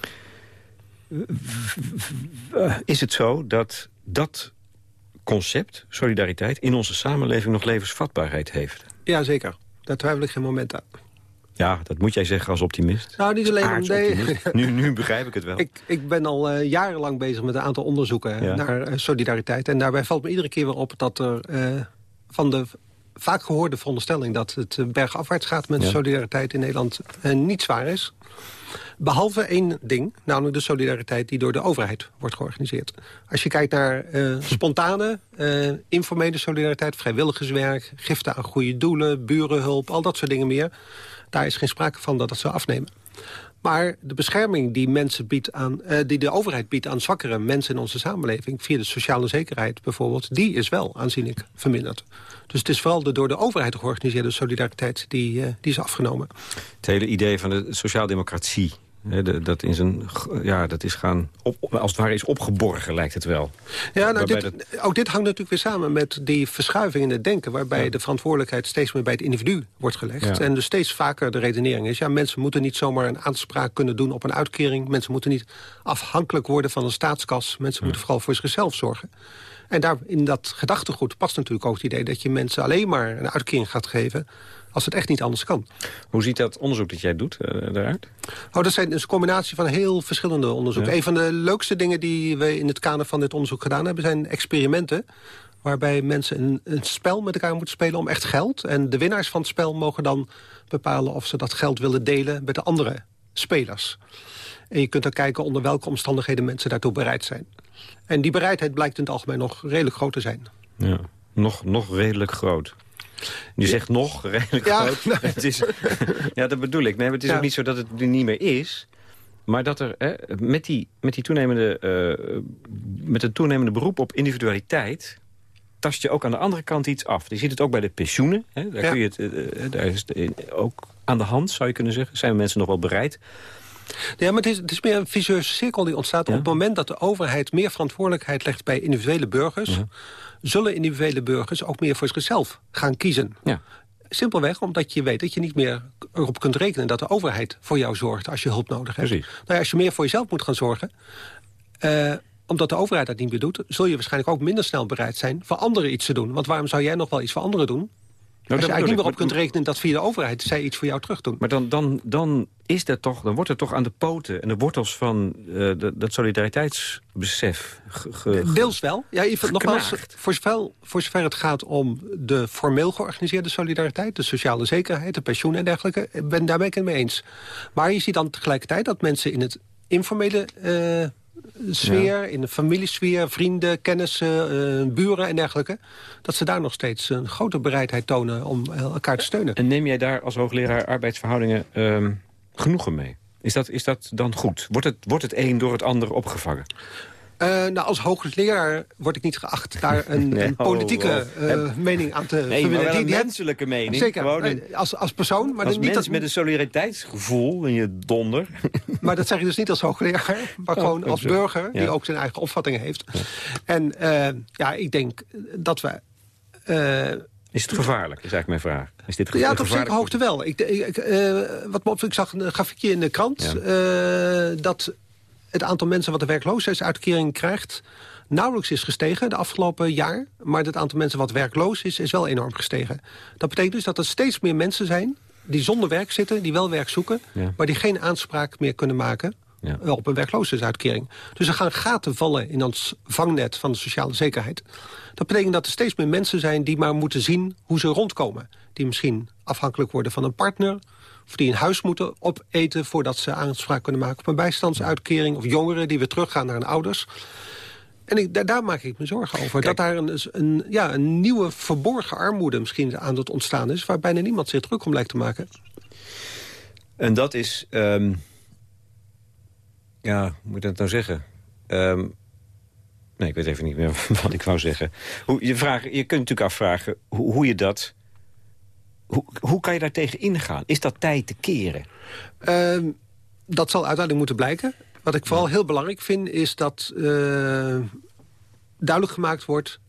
[SPEAKER 3] Is het zo dat dat concept, solidariteit... in onze samenleving nog levensvatbaarheid heeft?
[SPEAKER 4] Ja, zeker. Daar twijfel ik geen moment aan.
[SPEAKER 3] Ja, dat moet jij zeggen als optimist.
[SPEAKER 4] Nou, niet alleen...
[SPEAKER 3] Nee. nu, nu begrijp ik het wel.
[SPEAKER 4] Ik, ik ben al uh, jarenlang bezig met een aantal onderzoeken ja. naar uh, solidariteit. En daarbij valt me iedere keer weer op dat er uh, van de vaak gehoorde veronderstelling... dat het bergafwaarts gaat met ja. solidariteit in Nederland niet zwaar is. Behalve één ding, namelijk de solidariteit die door de overheid wordt georganiseerd. Als je kijkt naar uh, spontane, uh, informele solidariteit, vrijwilligerswerk... giften aan goede doelen, burenhulp, al dat soort dingen meer... daar is geen sprake van dat dat zou afnemen. Maar de bescherming die, mensen biedt aan, uh, die de overheid biedt aan zwakkere mensen in onze samenleving... via de sociale zekerheid bijvoorbeeld, die is wel aanzienlijk verminderd. Dus het is vooral de door de overheid georganiseerde solidariteit die, uh, die is afgenomen.
[SPEAKER 3] Het hele idee van de sociaaldemocratie... dat, in zijn, ja, dat is gaan op, als het ware is opgeborgen, lijkt het wel.
[SPEAKER 4] Ja, nou, dit, dat... ook dit hangt natuurlijk weer samen met die verschuiving in het denken... waarbij ja. de verantwoordelijkheid steeds meer bij het individu wordt gelegd. Ja. En dus steeds vaker de redenering is... ja, mensen moeten niet zomaar een aanspraak kunnen doen op een uitkering. Mensen moeten niet afhankelijk worden van een staatskas. Mensen ja. moeten vooral voor zichzelf zorgen. En daar, in dat gedachtegoed past natuurlijk ook het idee... dat je mensen alleen maar een uitkering gaat geven als het echt niet anders kan.
[SPEAKER 3] Hoe ziet dat onderzoek dat jij doet uh, eruit?
[SPEAKER 4] Oh, dat zijn dus een combinatie van heel verschillende onderzoeken. Ja. Een van de leukste dingen die we in het kader van dit onderzoek gedaan hebben... zijn experimenten waarbij mensen een, een, spel met elkaar moeten spelen om echt geld. En de winnaars van het spel mogen dan bepalen of ze dat geld willen delen met de andere spelers. En je kunt dan kijken onder welke omstandigheden mensen daartoe bereid zijn. En die bereidheid blijkt in het algemeen nog redelijk groot te zijn.
[SPEAKER 3] Ja, nog, nog redelijk groot. Je zegt nog redelijk ja, groot. Het is, ja, dat bedoel ik. Nee, het is ja. ook niet zo dat het er niet meer is. Maar dat er hè, met, die, met, die toenemende, uh, met het toenemende beroep op individualiteit... tast je ook aan de andere kant iets af. Je ziet het ook bij de pensioenen. Hè? Daar, ja. kun je het, uh, daar is het ook aan de hand, zou je kunnen zeggen. Zijn mensen nog wel bereid
[SPEAKER 4] ja, maar het is, het is meer een vicieuze cirkel die ontstaat... Ja. op het moment dat de overheid meer verantwoordelijkheid legt bij individuele burgers... zullen individuele burgers ook meer voor zichzelf gaan kiezen.
[SPEAKER 3] Ja.
[SPEAKER 4] Simpelweg omdat je weet dat je niet meer erop kunt rekenen... dat de overheid voor jou zorgt als je hulp nodig hebt.
[SPEAKER 3] Precies.
[SPEAKER 4] Nou ja, als je meer voor jezelf moet gaan zorgen... Uh, omdat de overheid dat niet meer doet... zul je waarschijnlijk ook minder snel bereid zijn voor anderen iets te doen. Want waarom zou jij nog wel iets voor anderen doen... Nou, Als je eigenlijk niet meer op kunt rekenen dat via de overheid zij iets voor jou terug doen.
[SPEAKER 3] Maar dan, dan, dan, is dat toch, dan wordt er toch aan de poten en de wortels van uh, de, dat solidariteitsbesef ge,
[SPEAKER 4] Deels wel. Ja, even, nogmaals, voor zover, voor zover het gaat om de formeel georganiseerde solidariteit... de sociale zekerheid, de pensioen en dergelijke, ben, daar ben ik het mee eens. Maar je ziet dan tegelijkertijd dat mensen in het informele... Uh, sfeer, in de familiesfeer, vrienden, kennissen, uh, buren en dergelijke... dat ze daar nog steeds een grote bereidheid tonen om elkaar te steunen.
[SPEAKER 3] En neem jij daar als hoogleraar arbeidsverhoudingen um, genoegen mee? Is dat, is dat dan goed? Wordt het, wordt het een door het ander opgevangen?
[SPEAKER 4] Uh, nou, als hoogleraar word ik niet geacht daar een, nee, een politieke oh, oh. Uh, mening aan te
[SPEAKER 3] nee,
[SPEAKER 4] verbinden.
[SPEAKER 3] Die, die menselijke mening.
[SPEAKER 4] Zeker, Gewoon een, als, als persoon. Maar
[SPEAKER 3] als
[SPEAKER 4] niet
[SPEAKER 3] mens
[SPEAKER 4] als,
[SPEAKER 3] met een solidariteitsgevoel in je donder.
[SPEAKER 4] Maar dat zeg je dus niet als hoogleraar, maar oh, gewoon als zo. burger... die ja. ook zijn eigen opvattingen heeft. Ja. En uh, ja, ik denk dat we...
[SPEAKER 3] Is het gevaarlijk, is eigenlijk mijn vraag. Is dit
[SPEAKER 4] ja, tot zekere hoogte wel. Ik, ik, uh, wat me op, ik zag een grafiekje in de krant... Ja. Uh, dat het aantal mensen wat de werkloosheidsuitkering krijgt... nauwelijks is gestegen de afgelopen jaar. Maar het aantal mensen wat werkloos is, is wel enorm gestegen. Dat betekent dus dat er steeds meer mensen zijn die zonder werk zitten... die wel werk zoeken,
[SPEAKER 3] ja.
[SPEAKER 4] maar die geen aanspraak meer kunnen maken
[SPEAKER 3] Ja.
[SPEAKER 4] op een werkloosheidsuitkering. Dus er gaan gaten vallen in ons vangnet van de sociale zekerheid. Dat betekent dat er steeds meer mensen zijn die maar moeten zien hoe ze rondkomen. Die misschien afhankelijk worden van een partner... of die een huis moeten opeten voordat ze aanspraak kunnen maken... op een bijstandsuitkering of jongeren die weer teruggaan naar hun ouders... En ik, daar, daar maak ik me zorgen over.
[SPEAKER 3] Kijk.
[SPEAKER 4] Dat daar een, een, ja, een nieuwe verborgen armoede misschien aan het ontstaan is... waar bijna niemand zich druk om lijkt te maken.
[SPEAKER 3] En dat is... ehm, ja, hoe moet ik dat nou zeggen? Ehm, nee, ik weet even niet meer wat ik wou zeggen. Hoe, je, vraag, je kunt natuurlijk afvragen hoe, hoe je dat... Hoe, hoe kan je daar tegen ingaan? Is dat tijd te keren?
[SPEAKER 4] Ehm, dat zal uiteindelijk moeten blijken. Wat ik vooral heel belangrijk vind is dat eh, duidelijk gemaakt wordt...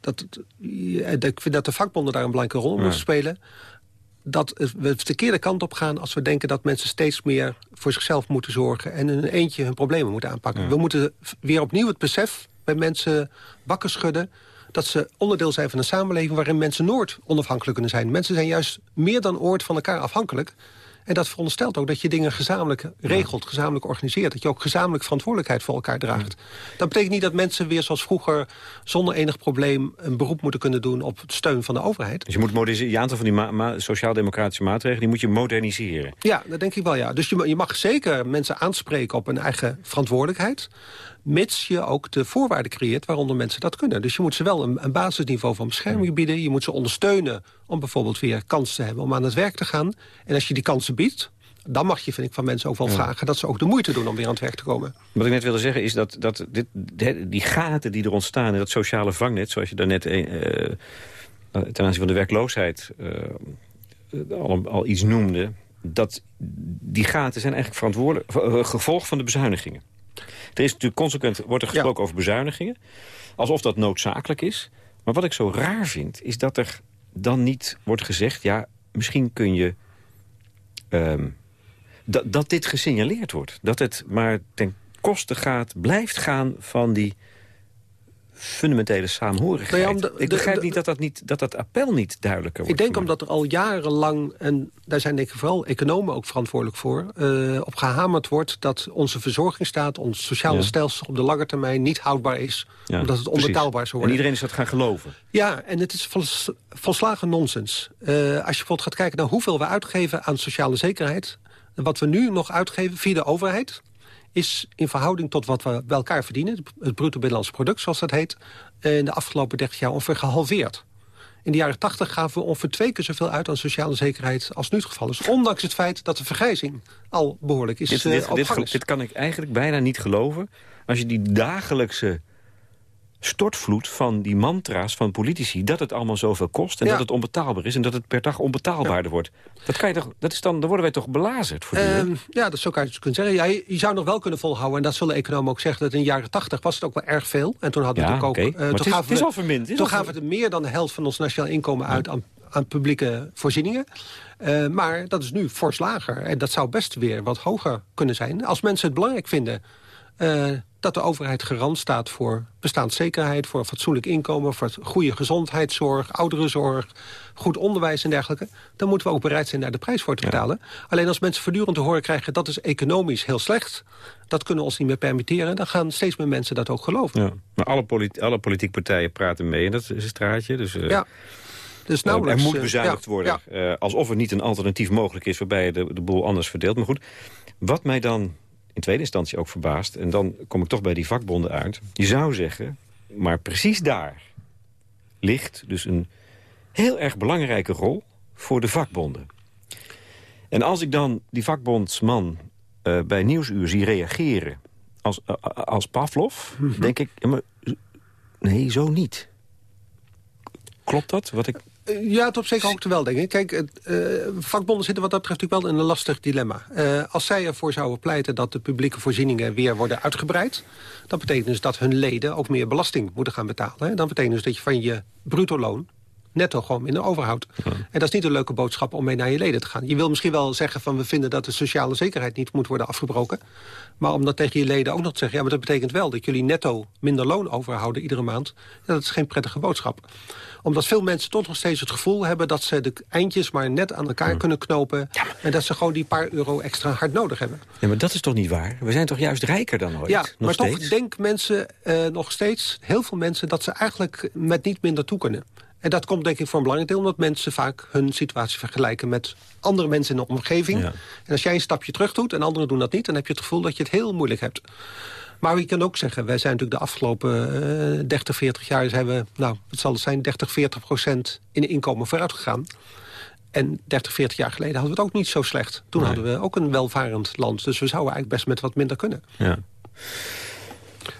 [SPEAKER 4] Dat, het- ja, dat ik vind dat de vakbonden daar een belangrijke rol in
[SPEAKER 3] Ja.
[SPEAKER 4] moeten spelen. Dat we de verkeerde kant op gaan als we denken dat mensen steeds meer voor zichzelf moeten zorgen... en in een eentje hun problemen moeten aanpakken. We moeten weer opnieuw het besef bij mensen wakker schudden dat ze onderdeel zijn van een samenleving... waarin mensen nooit onafhankelijk kunnen zijn. Mensen zijn juist meer dan ooit van elkaar afhankelijk. En dat veronderstelt ook dat je dingen gezamenlijk regelt, gezamenlijk organiseert. Dat je ook gezamenlijk verantwoordelijkheid voor elkaar draagt. Dat betekent niet dat mensen weer zoals vroeger zonder enig probleem een beroep moeten kunnen doen op het steun van de overheid.
[SPEAKER 3] Dus je moet moderniseren. Je aantal van die ma- ma- sociaal-democratische maatregelen... die moet je moderniseren.
[SPEAKER 4] Ja, dat denk ik wel, ja. Dus je, je mag zeker mensen aanspreken op hun eigen verantwoordelijkheid... mits je ook de voorwaarden creëert waaronder mensen dat kunnen. Dus je moet ze wel een, een basisniveau van bescherming bieden. Je moet ze ondersteunen om bijvoorbeeld weer kans te hebben om aan het werk te gaan. En als je die kansen biedt, dan mag je, vind ik, van mensen ook wel vragen... dat ze ook de moeite doen om weer aan het werk te komen.
[SPEAKER 3] Wat ik net wilde zeggen is dat, dat dit, die gaten die er ontstaan... in dat sociale vangnet, zoals je daarnet eh, ten aanzien van de werkloosheid... eh, al, al iets noemde... dat die gaten zijn eigenlijk verantwoordelijk, gevolg van de bezuinigingen. Er is natuurlijk consequent wordt er gesproken over bezuinigingen. Alsof dat noodzakelijk is. Maar wat ik zo raar vind, is dat er dan niet wordt gezegd... ja, misschien kun je... dat, dat dit gesignaleerd wordt. Dat het maar ten koste gaat, blijft gaan van die fundamentele saamhorigheid.
[SPEAKER 4] Nou ja, om de-
[SPEAKER 3] ik begrijp
[SPEAKER 4] de-
[SPEAKER 3] niet dat dat, niet, dat dat appel niet duidelijker
[SPEAKER 4] Ik
[SPEAKER 3] wordt
[SPEAKER 4] denk
[SPEAKER 3] gemaakt.
[SPEAKER 4] omdat er al jarenlang, en daar zijn denk ik vooral economen ook verantwoordelijk voor... eh, op gehamerd wordt dat onze verzorgingsstaat, ons sociale
[SPEAKER 3] Ja.
[SPEAKER 4] stelsel... op de lange termijn niet houdbaar is,
[SPEAKER 3] Ja,
[SPEAKER 4] omdat het onbetaalbaar zou
[SPEAKER 3] En
[SPEAKER 4] worden.
[SPEAKER 3] iedereen is dat gaan geloven.
[SPEAKER 4] Ja, en het is vols- volslagen nonsens. Eh, als je bijvoorbeeld gaat kijken naar hoeveel we uitgeven aan sociale zekerheid... en wat we nu nog uitgeven via de overheid... is in verhouding tot wat we bij elkaar verdienen... het bruto binnenlands product, zoals dat heet... in de afgelopen 30 jaar ongeveer gehalveerd. In de jaren 80 gaven we ongeveer twee keer zoveel uit aan sociale zekerheid... als nu het geval is. Ondanks het feit dat de vergrijzing al behoorlijk is
[SPEAKER 3] Dit,
[SPEAKER 4] eh,
[SPEAKER 3] dit,
[SPEAKER 4] op
[SPEAKER 3] dit, dit kan ik eigenlijk bijna niet geloven. Als je die dagelijkse stortvloed van die mantra's van politici... dat het allemaal zoveel kost en
[SPEAKER 4] Ja.
[SPEAKER 3] dat het onbetaalbaar is... en dat het per dag onbetaalbaarder wordt. Dat kan je toch, dat is dan, dan worden wij toch belazerd voor
[SPEAKER 4] Ehm, ja, dat zou kan je kunnen zeggen. Ja, je, je zou nog wel kunnen volhouden, en dat zullen economen ook zeggen... dat in de jaren tachtig was het ook wel erg veel. En toen hadden we natuurlijk ook...
[SPEAKER 3] oké.
[SPEAKER 4] eh, toen
[SPEAKER 3] het is-
[SPEAKER 4] gaven
[SPEAKER 3] het is al verminderd,
[SPEAKER 4] Toen
[SPEAKER 3] al
[SPEAKER 4] gaven we er meer dan de helft van ons nationaal inkomen uit... aan, aan publieke voorzieningen. Eh, maar dat is nu fors lager. En dat zou best weer wat hoger kunnen zijn. Als mensen het belangrijk vinden... eh, dat de overheid garant staat voor bestaanszekerheid... voor een fatsoenlijk inkomen, voor goede gezondheidszorg... ouderenzorg, goed onderwijs en dergelijke... dan moeten we ook bereid zijn daar de prijs voor te betalen. Alleen als mensen voortdurend te horen krijgen... dat is economisch heel slecht, dat kunnen we ons niet meer permitteren... dan gaan steeds meer mensen dat ook geloven.
[SPEAKER 3] Ja. Maar alle, alle politieke partijen praten mee in dat is een straatje. Dus, eh,
[SPEAKER 4] Ja. Dus
[SPEAKER 3] eh,
[SPEAKER 4] nauwelijks,
[SPEAKER 3] er moet bezuinigd
[SPEAKER 4] ja,
[SPEAKER 3] worden.
[SPEAKER 4] ja.
[SPEAKER 3] alsof er niet een alternatief mogelijk is... waarbij je de, de boel anders verdeelt. Maar goed, wat mij dan in tweede instantie ook verbaast... en dan kom ik toch bij die vakbonden uit... je zou zeggen, maar precies daar ligt dus een heel erg belangrijke rol... voor de vakbonden. En als ik dan die vakbondsman eh, bij Nieuwsuur zie reageren... als, eh, als Pavlov,
[SPEAKER 4] Mhm.
[SPEAKER 3] denk ik... ja, maar, nee, zo niet. Klopt dat? Wat ik...
[SPEAKER 4] Eh, Ja, tot op zekere hoogte wel, denk. Kijk, eh, vakbonden zitten wat dat betreft natuurlijk wel in een lastig dilemma. Eh, als zij ervoor zouden pleiten dat de publieke voorzieningen weer worden uitgebreid... dat betekent dus dat hun leden ook meer belasting moeten gaan betalen. Hè? Dan betekent dus dat je van je bruto loon netto gewoon minder overhoudt. En dat is niet een leuke boodschap om mee naar je leden te gaan. Je wil misschien wel zeggen van we vinden dat de sociale zekerheid niet moet worden afgebroken. Maar om dat tegen je leden ook nog te zeggen... ja, maar dat betekent wel dat jullie netto minder loon overhouden iedere maand. Ja, dat is geen prettige boodschap omdat veel mensen toch nog steeds het gevoel hebben... dat ze de eindjes maar net aan elkaar kunnen knopen... en dat ze gewoon die paar euro extra hard nodig hebben.
[SPEAKER 3] Ja, maar dat is toch niet waar? We zijn toch juist rijker dan ooit?
[SPEAKER 4] Ja,
[SPEAKER 3] nog
[SPEAKER 4] maar
[SPEAKER 3] steeds?
[SPEAKER 4] toch denken mensen uh, nog steeds, heel veel mensen... dat ze eigenlijk met niet minder toe kunnen. En dat komt denk ik voor een belangrijk deel... omdat mensen vaak hun situatie vergelijken met andere mensen in de omgeving. Ja. En als jij een stapje terug doet en anderen doen dat niet... dan heb je het gevoel dat je het heel moeilijk hebt. Maar je kan ook zeggen, wij zijn natuurlijk de afgelopen uh, 30, 40 jaar... zijn we, nou, wat zal het zijn, 30, 40 procent in inkomen vooruit gegaan. En 30, 40 jaar geleden hadden we het ook niet zo slecht. Toen nee. hadden we ook een welvarend land. Dus we zouden eigenlijk best met wat minder kunnen.
[SPEAKER 3] Ja.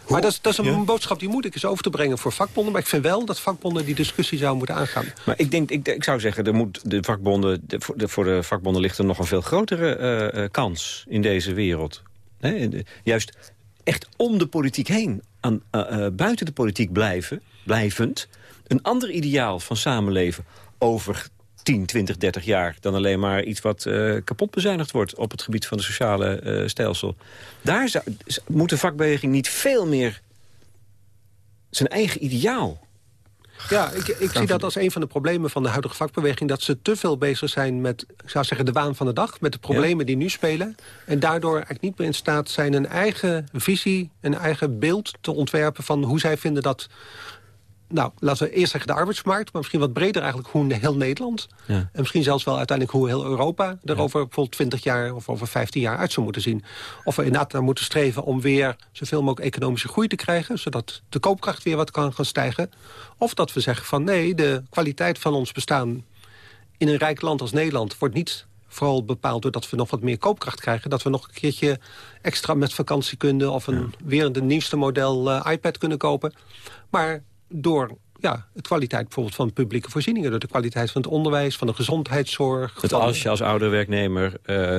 [SPEAKER 4] Maar dat is, dat is een ja. boodschap die moeilijk is over te brengen voor vakbonden. Maar ik vind wel dat vakbonden die discussie zouden moeten aangaan.
[SPEAKER 3] Maar ik, denk, ik, ik zou zeggen, er moet de vakbonden, de, voor, de, voor de vakbonden ligt er nog een veel grotere uh, uh, kans in deze wereld. He, de, juist echt om de politiek heen, aan, uh, buiten de politiek blijven, blijvend... een ander ideaal van samenleven over 10, 20, 30 jaar... dan alleen maar iets wat uh, kapot bezuinigd wordt op het gebied van de sociale uh, stelsel. Daar zou, moet de vakbeweging niet veel meer zijn eigen ideaal...
[SPEAKER 4] Ja, ik, ik zie dat als een van de problemen van de huidige vakbeweging... dat ze te veel bezig zijn met, ik zou zeggen, de waan van de dag... met de problemen ja. die nu spelen. En daardoor eigenlijk niet meer in staat zijn een eigen visie... een eigen beeld te ontwerpen van hoe zij vinden dat nou, laten we eerst zeggen de arbeidsmarkt... maar misschien wat breder eigenlijk hoe heel Nederland... Ja. en misschien zelfs wel uiteindelijk hoe heel Europa... er ja. over bijvoorbeeld 20 jaar of over 15 jaar uit zou moeten zien. Of we inderdaad naar moeten streven om weer zoveel mogelijk economische groei te krijgen... zodat de koopkracht weer wat kan gaan stijgen. Of dat we zeggen van nee, de kwaliteit van ons bestaan... in een rijk land als Nederland wordt niet vooral bepaald doordat we nog wat meer koopkracht krijgen. Dat we nog een keertje extra met vakantie kunnen... of een, ja. weer een nieuwste model uh, iPad kunnen kopen. Maar door ja, de kwaliteit bijvoorbeeld van publieke voorzieningen... door de kwaliteit van het onderwijs, van de gezondheidszorg.
[SPEAKER 3] Dat
[SPEAKER 4] van...
[SPEAKER 3] als je als oude werknemer uh,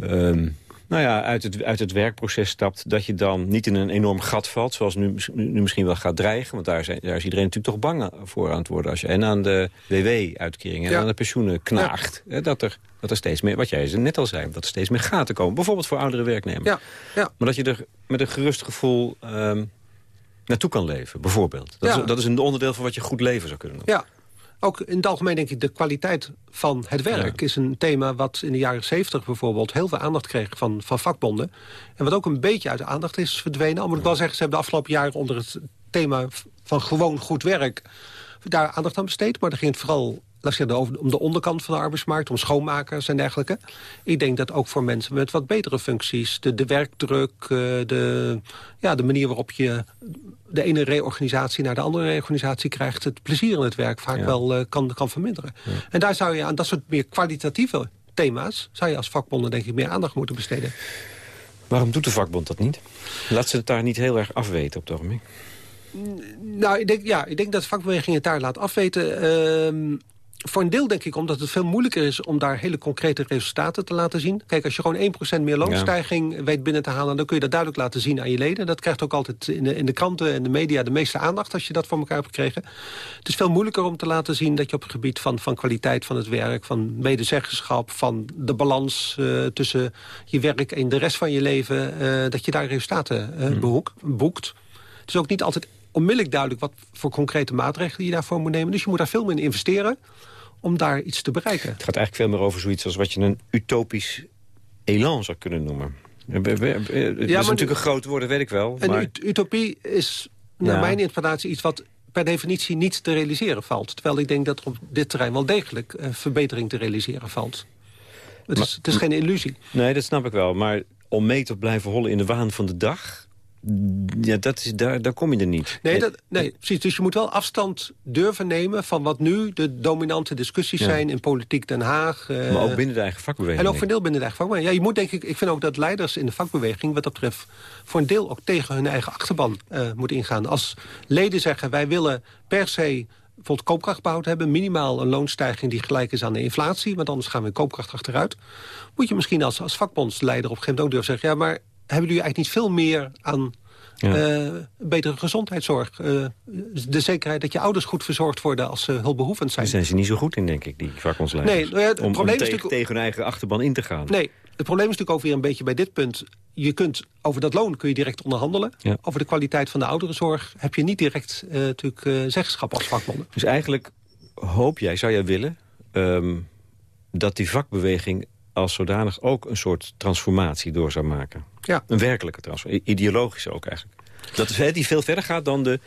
[SPEAKER 3] um, nou ja, uit, het, uit het werkproces stapt... dat je dan niet in een enorm gat valt, zoals nu, nu misschien wel gaat dreigen. Want daar, zijn, daar is iedereen natuurlijk toch bang voor aan het worden. Als je en aan de WW-uitkeringen en ja. aan de pensioenen knaagt. Ja. Dat, er, dat er steeds meer, wat jij net al zei, dat er steeds meer gaten komen. Bijvoorbeeld voor oudere werknemers.
[SPEAKER 4] Ja. Ja.
[SPEAKER 3] Maar dat je er met een gerust gevoel... Um, naartoe kan leven, bijvoorbeeld. Dat,
[SPEAKER 4] Ja.
[SPEAKER 3] is, dat is een onderdeel van wat je goed leven zou kunnen noemen.
[SPEAKER 4] Ja, ook in het algemeen denk ik de kwaliteit van het werk... is een thema wat in de jaren 70 bijvoorbeeld heel veel aandacht kreeg van, van vakbonden. En wat ook een beetje uit de aandacht is verdwenen. Al moet ik wel zeggen, ze hebben de afgelopen jaren onder het thema van gewoon goed werk... daar aandacht aan besteed, maar er ging het vooral laat zeggen, over- om de onderkant van de arbeidsmarkt, om schoonmakers en dergelijke. Ik denk dat ook voor mensen met wat betere functies, de, de werkdruk, eh, de, ja, de manier waarop je de ene reorganisatie naar de andere reorganisatie krijgt, het plezier in het werk vaak
[SPEAKER 3] Ja.
[SPEAKER 4] wel eh, kan, kan verminderen. En daar zou je aan dat soort meer kwalitatieve thema's, zou je als vakbonden denk ik meer aandacht moeten besteden.
[SPEAKER 3] Waarom doet de vakbond dat niet? Laat ze het daar niet heel erg afweten op het ogenblik.
[SPEAKER 4] Nou, ik denk, ja, ik denk dat de vakbeweging het daar laat afweten. Ehm, voor een deel denk ik omdat het veel moeilijker is... om daar hele concrete resultaten te laten zien. Kijk, als je gewoon 1% meer loonstijging weet binnen te halen... dan kun je dat duidelijk laten zien aan je leden. Dat krijgt ook altijd in de, in de kranten en de media de meeste aandacht... als je dat voor elkaar hebt gekregen. Het is veel moeilijker om te laten zien dat je op het gebied van, van kwaliteit van het werk... van medezeggenschap, van de balans eh, tussen je werk en de rest van je leven... eh, dat je daar resultaten eh, behoek- boekt. Het is ook niet altijd onmiddellijk duidelijk... wat voor concrete maatregelen je daarvoor moet nemen. Dus je moet daar veel meer in investeren om daar iets te bereiken.
[SPEAKER 3] Het gaat eigenlijk veel meer over zoiets als wat je een utopisch elan zou kunnen noemen. Het is natuurlijk een groot woord, dat weet ik wel.
[SPEAKER 4] Een
[SPEAKER 3] maar...
[SPEAKER 4] utopie is naar
[SPEAKER 3] Ja.
[SPEAKER 4] mijn interpretatie iets wat per definitie niet te realiseren valt. Terwijl ik denk dat er op dit terrein wel degelijk eh, verbetering te realiseren valt. Het is, het is geen illusie.
[SPEAKER 3] Nee, dat snap ik wel. Maar om mee te blijven hollen in de waan van de dag... Ja, dat is, daar, daar kom je er niet.
[SPEAKER 4] Nee, dat, nee, precies. Dus je moet wel afstand durven nemen van wat nu de dominante discussies
[SPEAKER 3] Ja.
[SPEAKER 4] zijn in politiek Den Haag. eh,
[SPEAKER 3] Maar ook binnen de eigen vakbeweging.
[SPEAKER 4] En ook voor een deel binnen de eigen vakbeweging. Ja, je moet denk ik, ik vind ook dat leiders in de vakbeweging... wat dat betreft voor een deel ook tegen hun eigen achterban eh moeten ingaan. Als leden zeggen, wij willen per se bijvoorbeeld koopkracht behoud hebben... minimaal een loonstijging die gelijk is aan de inflatie... want anders gaan we in koopkracht achteruit... moet je misschien als, als vakbondsleider op een gegeven moment ook durven zeggen... ja, maar hebben jullie eigenlijk niet veel meer aan
[SPEAKER 3] Ja.
[SPEAKER 4] eh, betere gezondheidszorg. eh, de zekerheid dat je ouders goed verzorgd worden als ze hulpbehoevend zijn.
[SPEAKER 3] Daar zijn ze niet zo goed in, denk ik, die vakbondsleiders.
[SPEAKER 4] Nee, nou ja, het
[SPEAKER 3] om, om
[SPEAKER 4] probleem is
[SPEAKER 3] tegen,
[SPEAKER 4] natuurlijk-
[SPEAKER 3] tegen hun eigen achterban in te gaan.
[SPEAKER 4] Nee, het probleem is natuurlijk ook weer een beetje bij dit punt. Je kunt over dat loon kun je direct onderhandelen.
[SPEAKER 3] Ja.
[SPEAKER 4] Over de kwaliteit van de ouderenzorg heb je niet direct eh, natuurlijk zeggenschap als vakbonden.
[SPEAKER 3] Dus eigenlijk hoop jij, zou jij willen... ehm, dat die vakbeweging als zodanig ook een soort transformatie door zou maken.
[SPEAKER 4] Ja.
[SPEAKER 3] Een werkelijke transformatie, ideologisch ook eigenlijk. Dat is, die veel verder gaat dan de,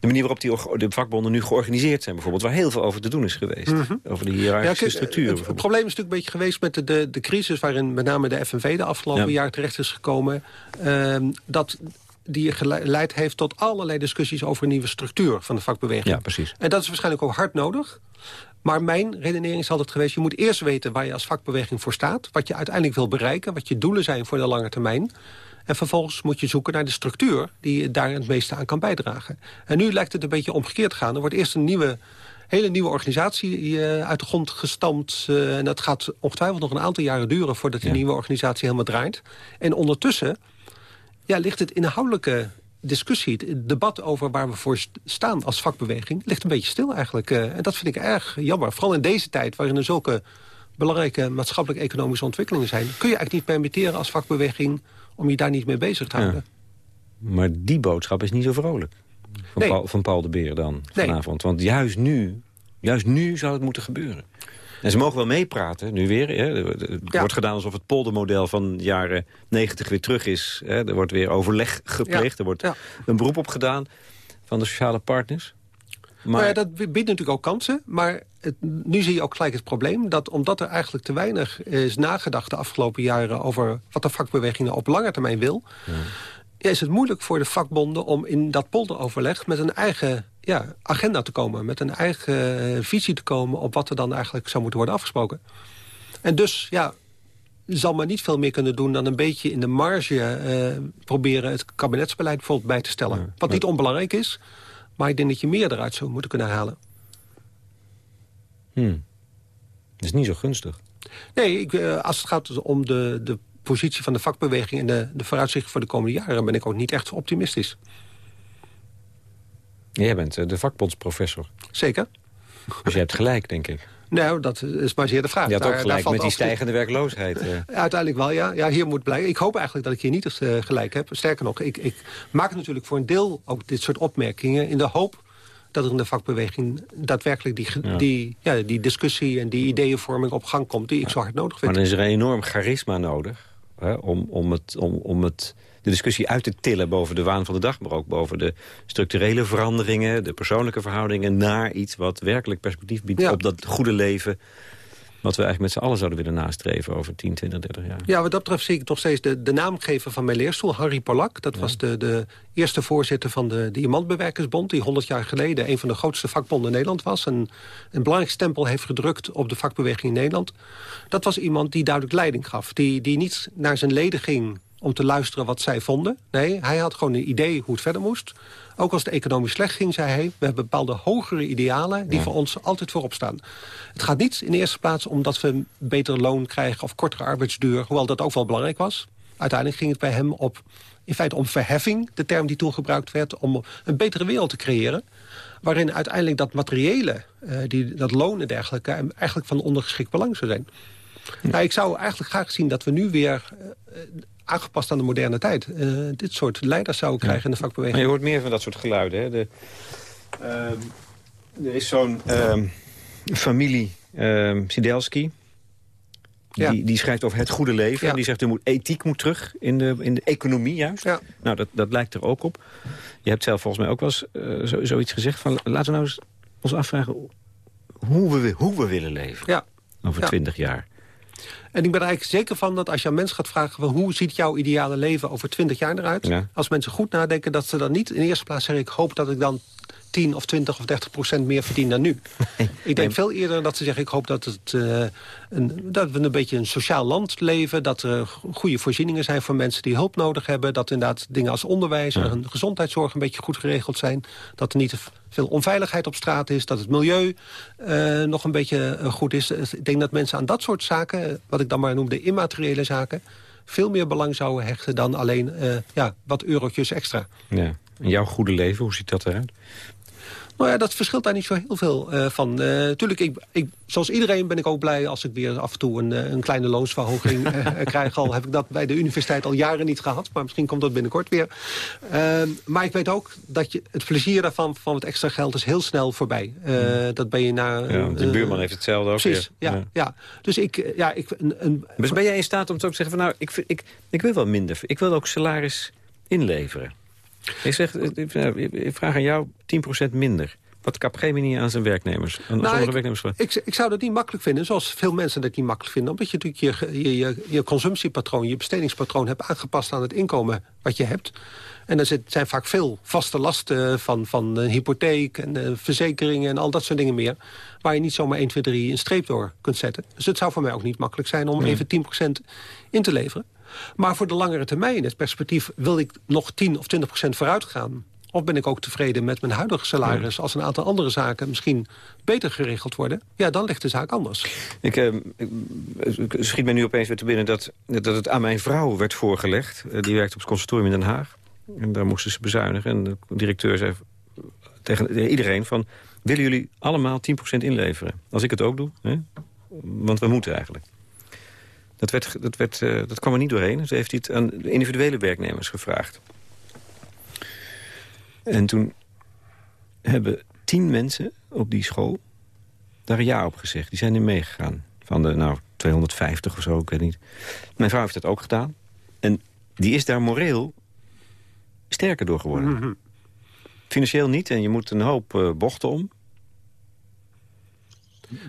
[SPEAKER 3] de manier waarop die, de vakbonden nu georganiseerd zijn. Bijvoorbeeld, waar heel veel over te doen is geweest. Over de hiërarchische structuur
[SPEAKER 4] het, probleem is natuurlijk een beetje geweest met de, de, de crisis... waarin met name de FNV de afgelopen
[SPEAKER 3] Ja.
[SPEAKER 4] jaar terecht is gekomen. ehm, dat die geleid heeft tot allerlei discussies over een nieuwe structuur van de vakbeweging.
[SPEAKER 3] Ja, precies.
[SPEAKER 4] En dat is waarschijnlijk ook hard nodig. Maar mijn redenering is altijd geweest... je moet eerst weten waar je als vakbeweging voor staat... wat je uiteindelijk wil bereiken, wat je doelen zijn voor de lange termijn... En vervolgens moet je zoeken naar de structuur die daar het meeste aan kan bijdragen. En nu lijkt het een beetje omgekeerd te gaan. Er wordt eerst een nieuwe, hele nieuwe organisatie eh, uit de grond gestampt. eh, en dat gaat ongetwijfeld nog een aantal jaren duren... voordat die
[SPEAKER 3] Ja.
[SPEAKER 4] nieuwe organisatie helemaal draait. En ondertussen ja, ligt het inhoudelijke discussie, het debat over waar we voor st- staan als vakbeweging, ligt een beetje stil eigenlijk. eh, en dat vind ik erg jammer. Vooral in deze tijd waarin er zulke belangrijke maatschappelijk-economische ontwikkelingen zijn... kun je eigenlijk niet permitteren als vakbeweging om je daar niet mee bezig te
[SPEAKER 3] Ja.
[SPEAKER 4] houden.
[SPEAKER 3] Maar die boodschap is niet zo vrolijk. Van,
[SPEAKER 4] Nee.
[SPEAKER 3] Paul, van Paul de Beer dan,
[SPEAKER 4] Nee.
[SPEAKER 3] vanavond. Want juist nu, juist nu zou het moeten gebeuren. En ze mogen wel meepraten, nu weer. Hè. Het
[SPEAKER 4] Ja.
[SPEAKER 3] wordt gedaan alsof het poldermodel van de jaren 90 weer terug is. Hè. Er wordt weer overleg gepleegd.
[SPEAKER 4] Ja.
[SPEAKER 3] Er wordt
[SPEAKER 4] Ja.
[SPEAKER 3] een beroep op gedaan van de sociale partners. Maar
[SPEAKER 4] Maar ja, dat biedt natuurlijk ook kansen. Maar het, nu zie je ook gelijk het probleem... dat omdat er eigenlijk te weinig is nagedacht de afgelopen jaren... over wat de vakbeweging nou op lange termijn wil... Ja, is het moeilijk voor de vakbonden om in dat polderoverleg... met een eigen ja, agenda te komen. Met een eigen visie te komen op wat er dan eigenlijk zou moeten worden afgesproken. En dus, ja, zal men niet veel meer kunnen doen... dan een beetje in de marge eh, proberen het kabinetsbeleid bijvoorbeeld bij te stellen. Wat niet onbelangrijk is, maar ik denk dat je meer eruit zou moeten kunnen halen.
[SPEAKER 3] hmm, dat is niet zo gunstig.
[SPEAKER 4] Nee, ik, eh, als het gaat om de, de positie van de vakbeweging... en de, de vooruitzichten voor de komende jaren... ben ik ook niet echt optimistisch.
[SPEAKER 3] Jij bent eh, de vakbondsprofessor.
[SPEAKER 4] Zeker.
[SPEAKER 3] Dus je hebt gelijk, denk ik.
[SPEAKER 4] Nou, dat is maar zeer de vraag.
[SPEAKER 3] Je had
[SPEAKER 4] Daar-
[SPEAKER 3] ook
[SPEAKER 4] daar
[SPEAKER 3] gelijk
[SPEAKER 4] valt
[SPEAKER 3] met die stijgende werkloosheid. eh.
[SPEAKER 4] Uiteindelijk wel, ja. ja hier moet blijken. Ik hoop eigenlijk dat ik hier niet eh, gelijk heb. Sterker nog, ik, ik maak natuurlijk voor een deel ook dit soort opmerkingen... in de hoop dat er in de vakbeweging daadwerkelijk die,
[SPEAKER 3] Ja.
[SPEAKER 4] die, ja, die discussie... en die ideeënvorming op gang komt die ik zo hard nodig
[SPEAKER 3] Maar
[SPEAKER 4] vind.
[SPEAKER 3] dan is er een enorm charisma nodig... Hè, om, om, het, om, om het, de discussie uit te tillen boven de waan van de dag... maar ook boven de structurele veranderingen... de persoonlijke verhoudingen naar iets wat werkelijk perspectief biedt...
[SPEAKER 4] Ja.
[SPEAKER 3] op dat goede leven... wat we eigenlijk met z'n allen zouden willen nastreven over 10, 20, 30 jaar.
[SPEAKER 4] Ja, wat dat betreft zie ik nog steeds de, de naamgever van mijn leerstoel, Harry Polak. Dat was de, de eerste voorzitter van de Diamantbewerkersbond... die 100 jaar geleden een van de grootste vakbonden in Nederland was. En een belangrijk stempel heeft gedrukt op de vakbeweging in Nederland. Dat was iemand die duidelijk leiding gaf. Die, die niet naar zijn leden ging om te luisteren wat zij vonden. Nee, hij had gewoon een idee hoe het verder moest. Ook als het economisch slecht ging, zei hij... we hebben bepaalde hogere idealen die voor ons altijd voorop staan. Het gaat niet in de eerste plaats om dat we een beter loon krijgen... of kortere arbeidsduur, hoewel dat ook wel belangrijk was. Uiteindelijk ging het bij hem op, in feite om verheffing... de term die toen gebruikt werd, om een betere wereld te creëren... waarin uiteindelijk dat materiële, eh, die, dat loon en dergelijke... eigenlijk van ondergeschikt belang zou zijn. Nou, ik zou eigenlijk graag zien dat we nu weer... eh, aangepast aan de moderne tijd... eh, dit soort leiders zouden krijgen in de vakbeweging.
[SPEAKER 3] Maar je hoort meer van dat soort geluiden. Hè? De, ehm, er is zo'n ehm, familie, ehm Sidelski...
[SPEAKER 4] Ja.
[SPEAKER 3] Die, die schrijft over het goede leven.
[SPEAKER 4] Ja.
[SPEAKER 3] Die zegt, er moet, ethiek moet terug in de, in de economie juist.
[SPEAKER 4] Ja.
[SPEAKER 3] Nou, dat, dat lijkt er ook op. Je hebt zelf volgens mij ook wel eens eh, zo, zoiets gezegd van... laten we nou eens ons afvragen hoe we, hoe we willen leven
[SPEAKER 4] Ja.
[SPEAKER 3] over
[SPEAKER 4] Ja.
[SPEAKER 3] twintig jaar.
[SPEAKER 4] En ik ben er eigenlijk zeker van dat als je aan mensen gaat vragen... Van hoe ziet jouw ideale leven over twintig jaar eruit?
[SPEAKER 3] Ja.
[SPEAKER 4] Als mensen goed nadenken, dat ze dan niet in eerste plaats zeggen... ik hoop dat ik dan 10 of 20 of 30 procent meer verdien dan nu. Ik denk veel eerder dat ze zeggen... ik hoop dat, het, eh, een, dat we een beetje een sociaal land leven... dat er goede voorzieningen zijn voor mensen die hulp nodig hebben... dat inderdaad dingen als onderwijs en gezondheidszorg... een beetje goed geregeld zijn. Dat er niet veel onveiligheid op straat is. Dat het milieu eh, nog een beetje eh, goed is. Ik denk dat mensen aan dat soort zaken... wat ik dan maar noem de immateriële zaken... veel meer belang zouden hechten... dan alleen ja, wat eurotjes extra.
[SPEAKER 3] Ja. En jouw goede leven, hoe ziet dat eruit?
[SPEAKER 4] Nou ja, dat verschilt daar niet zo heel veel uh, van. Uh, tuurlijk, ik, ik, zoals iedereen ben ik ook blij als ik weer af en toe een, een kleine loonsverhoging krijg. Al heb ik dat bij de universiteit al jaren niet gehad. Maar misschien komt dat binnenkort weer. Uh, maar ik weet ook dat je het plezier daarvan van het extra geld is heel snel voorbij. dat ben je na...
[SPEAKER 3] Ja, de buurman heeft hetzelfde ook
[SPEAKER 4] Precies, ja, ja, ja. Dus ik... Ja, ik een, een,
[SPEAKER 3] dus ben jij in staat om te ook zeggen van nou, ik, ik, ik wil wel minder. Ik wil ook salaris inleveren. Ik, zeg, ik vraag aan jou 10% minder. Wat Capgemini aan zijn werknemers, aan nou, sommige werknemers
[SPEAKER 4] ik, ik, zou dat niet makkelijk vinden, zoals veel mensen dat niet makkelijk vinden. Omdat je natuurlijk je, je, je, consumptiepatroon, je bestedingspatroon hebt aangepast aan het inkomen wat je hebt. En er zijn vaak veel vaste lasten van, van uh, hypotheek en uh, verzekeringen en al dat soort dingen meer. Waar je niet zomaar 1, 2, 3 een streep door kunt zetten. Dus het zou voor mij ook niet makkelijk zijn om even 10% in te leveren. Maar voor de langere termijn, het perspectief, wil ik nog 10 of 20 procent vooruit gaan. Of ben ik ook tevreden met mijn huidige salaris... als een aantal andere zaken misschien beter geregeld worden... ja, dan ligt de zaak anders.
[SPEAKER 3] Ik, eh, ik schiet me nu opeens weer te binnen dat, dat het aan mijn vrouw werd voorgelegd. Uh, die werkt op het conservatorium in Den Haag. En daar moesten ze bezuinigen. En de directeur zei tegen iedereen van... willen jullie allemaal 10% inleveren? Als ik het ook doe. Hè? Want we moeten eigenlijk. Dat, werd, dat, werd, uh, dat kwam er niet doorheen. Ze heeft het aan de individuele werknemers gevraagd. En toen hebben tien mensen op die school daar een ja op gezegd. Die zijn er meegegaan. Van de nou, 250 of zo, ik weet niet. Mijn vrouw heeft dat ook gedaan. En die is daar moreel sterker door geworden. Mhm. Financieel niet en je moet een hoop uh, bochten om.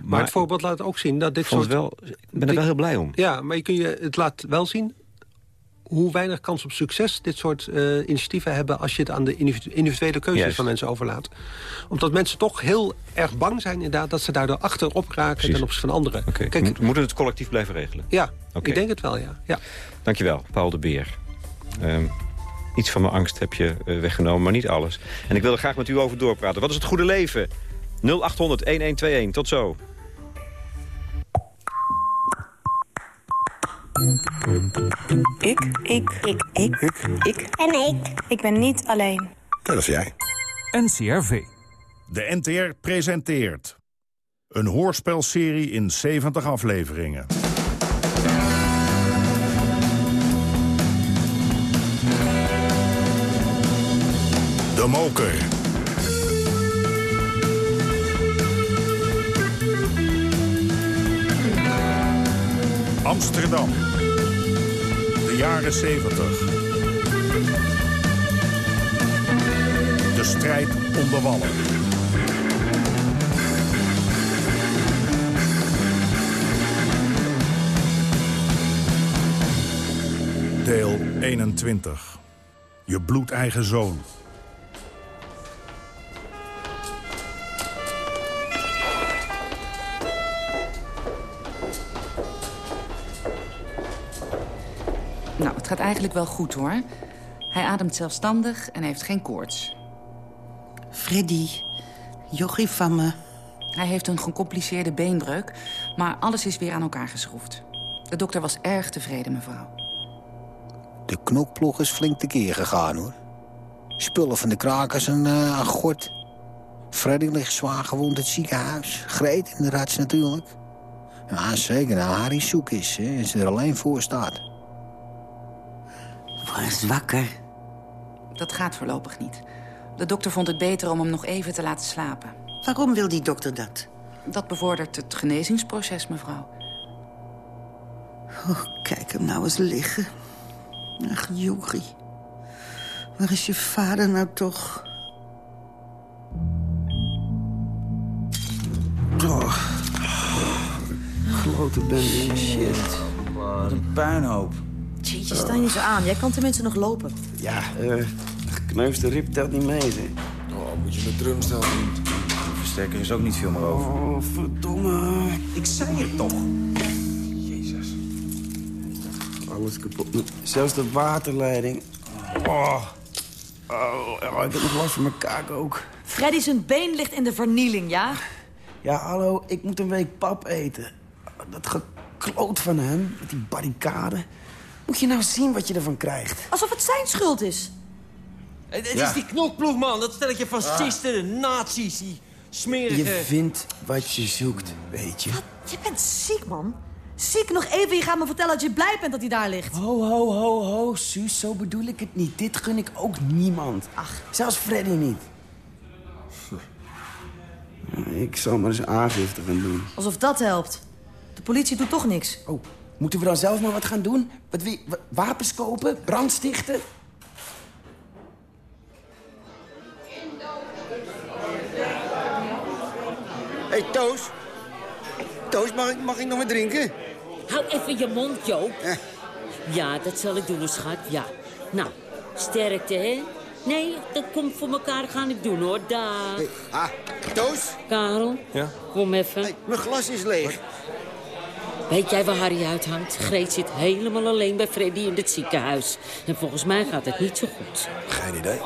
[SPEAKER 4] Maar, het voorbeeld laat ook zien dat dit soort...
[SPEAKER 3] Wel, ik ben er wel heel blij om.
[SPEAKER 4] Ja, maar je kun je, het laat wel zien hoe weinig kans op succes dit soort uh, initiatieven hebben... als je het aan de individuele keuzes van mensen overlaat. Omdat mensen toch heel erg bang zijn inderdaad... dat ze daardoor achterop raken ten opzichte van anderen.
[SPEAKER 3] Okay. Kijk, We moeten het collectief blijven regelen?
[SPEAKER 4] Ja, ik denk het wel, ja. ja.
[SPEAKER 3] Dankjewel, Paul de Beer. Um, iets van mijn angst heb je uh, weggenomen, maar niet alles. En ik wil er graag met u over doorpraten. Wat is het goede leven? 0800-1121, tot zo.
[SPEAKER 8] Ik. Ik. Ik. Ik. Ik. En ik. Ik ben niet alleen.
[SPEAKER 2] Dat is jij.
[SPEAKER 9] NCRV. De NTR presenteert... een hoorspelserie in 70 afleveringen. De Moker. Amsterdam. De jaren 70. De strijd om de wallen. Deel 21. Je bloedeigen zoon.
[SPEAKER 10] Het gaat eigenlijk wel goed, hoor. Hij ademt zelfstandig en heeft geen koorts.
[SPEAKER 11] Freddy, jochie van me.
[SPEAKER 10] Hij heeft een gecompliceerde beenbreuk, maar alles is weer aan elkaar geschroefd. De dokter was erg tevreden, mevrouw.
[SPEAKER 12] De knokploeg is flink tekeer gegaan, hoor. Spullen van de krakers en uh, aan gort. Freddy ligt zwaar gewond in het ziekenhuis. Greet in de rats natuurlijk. Ja, zeker nou Harry zoek is hè, en ze er alleen voor staat.
[SPEAKER 11] Was wakker.
[SPEAKER 10] Dat gaat voorlopig niet. De dokter vond het beter om hem nog even te laten slapen.
[SPEAKER 11] Waarom wil die dokter dat?
[SPEAKER 10] Dat bevordert het genezingsproces, mevrouw.
[SPEAKER 11] Oh, kijk hem nou eens liggen. Ach, Juri. Waar is je vader nou toch?
[SPEAKER 13] Oh. Grote bende shit. Wat een puinhoop.
[SPEAKER 14] Jeetje, sta je niet zo aan. Jij kan tenminste nog lopen.
[SPEAKER 13] Ja, uh, gekneusde rib telt niet mee, zeg.
[SPEAKER 15] Oh, moet je met drumstel doen.
[SPEAKER 13] Versterker is ook niet veel meer over.
[SPEAKER 15] Oh, verdomme.
[SPEAKER 13] Ik zei het toch.
[SPEAKER 15] Jezus.
[SPEAKER 13] Alles kapot. Zelfs de waterleiding. Oh. Oh, oh ik heb nog last van mijn kaak ook.
[SPEAKER 14] Freddy zijn been ligt in de vernieling, ja?
[SPEAKER 13] Ja, hallo, ik moet een week pap eten. Dat gekloot van hem, met die barricade. Moet je nou zien wat je ervan krijgt?
[SPEAKER 14] Alsof het zijn schuld is.
[SPEAKER 16] Het, het
[SPEAKER 13] Ja.
[SPEAKER 16] is die knokploeg, man. Dat stelletje fascisten, nazi's, die smerige...
[SPEAKER 13] Je vindt wat je zoekt, weet je.
[SPEAKER 14] Je bent ziek, man. Ziek nog even, je gaat me vertellen dat je blij bent dat hij daar ligt.
[SPEAKER 13] Ho, ho, ho, ho, Suus, zo bedoel ik het niet. Dit gun ik ook niemand. Ach. Zelfs Freddy niet. Ik zal maar eens aangifte gaan doen.
[SPEAKER 14] Alsof dat helpt. De politie doet toch niks.
[SPEAKER 13] Oh, moeten we dan zelf maar wat gaan doen? Wat, wie- wa- wapens kopen? Brand stichten?
[SPEAKER 17] Hé, hey, Toos. Toos, mag ik, mag ik nog wat drinken?
[SPEAKER 18] Hou even je mond, Joop. Ja, dat zal ik doen, schat. Ja. Nou, sterkte, hè? Nee, dat komt voor elkaar gaan ik doen, hoor. Dag.
[SPEAKER 17] Ah, Toos?
[SPEAKER 18] Karel,
[SPEAKER 16] Ja?
[SPEAKER 18] kom even.
[SPEAKER 17] Mijn glas is leeg.
[SPEAKER 18] Weet jij waar Harry uithangt? Greet zit helemaal alleen bij Freddy in het ziekenhuis. En volgens mij gaat het niet zo goed.
[SPEAKER 16] Geen idee.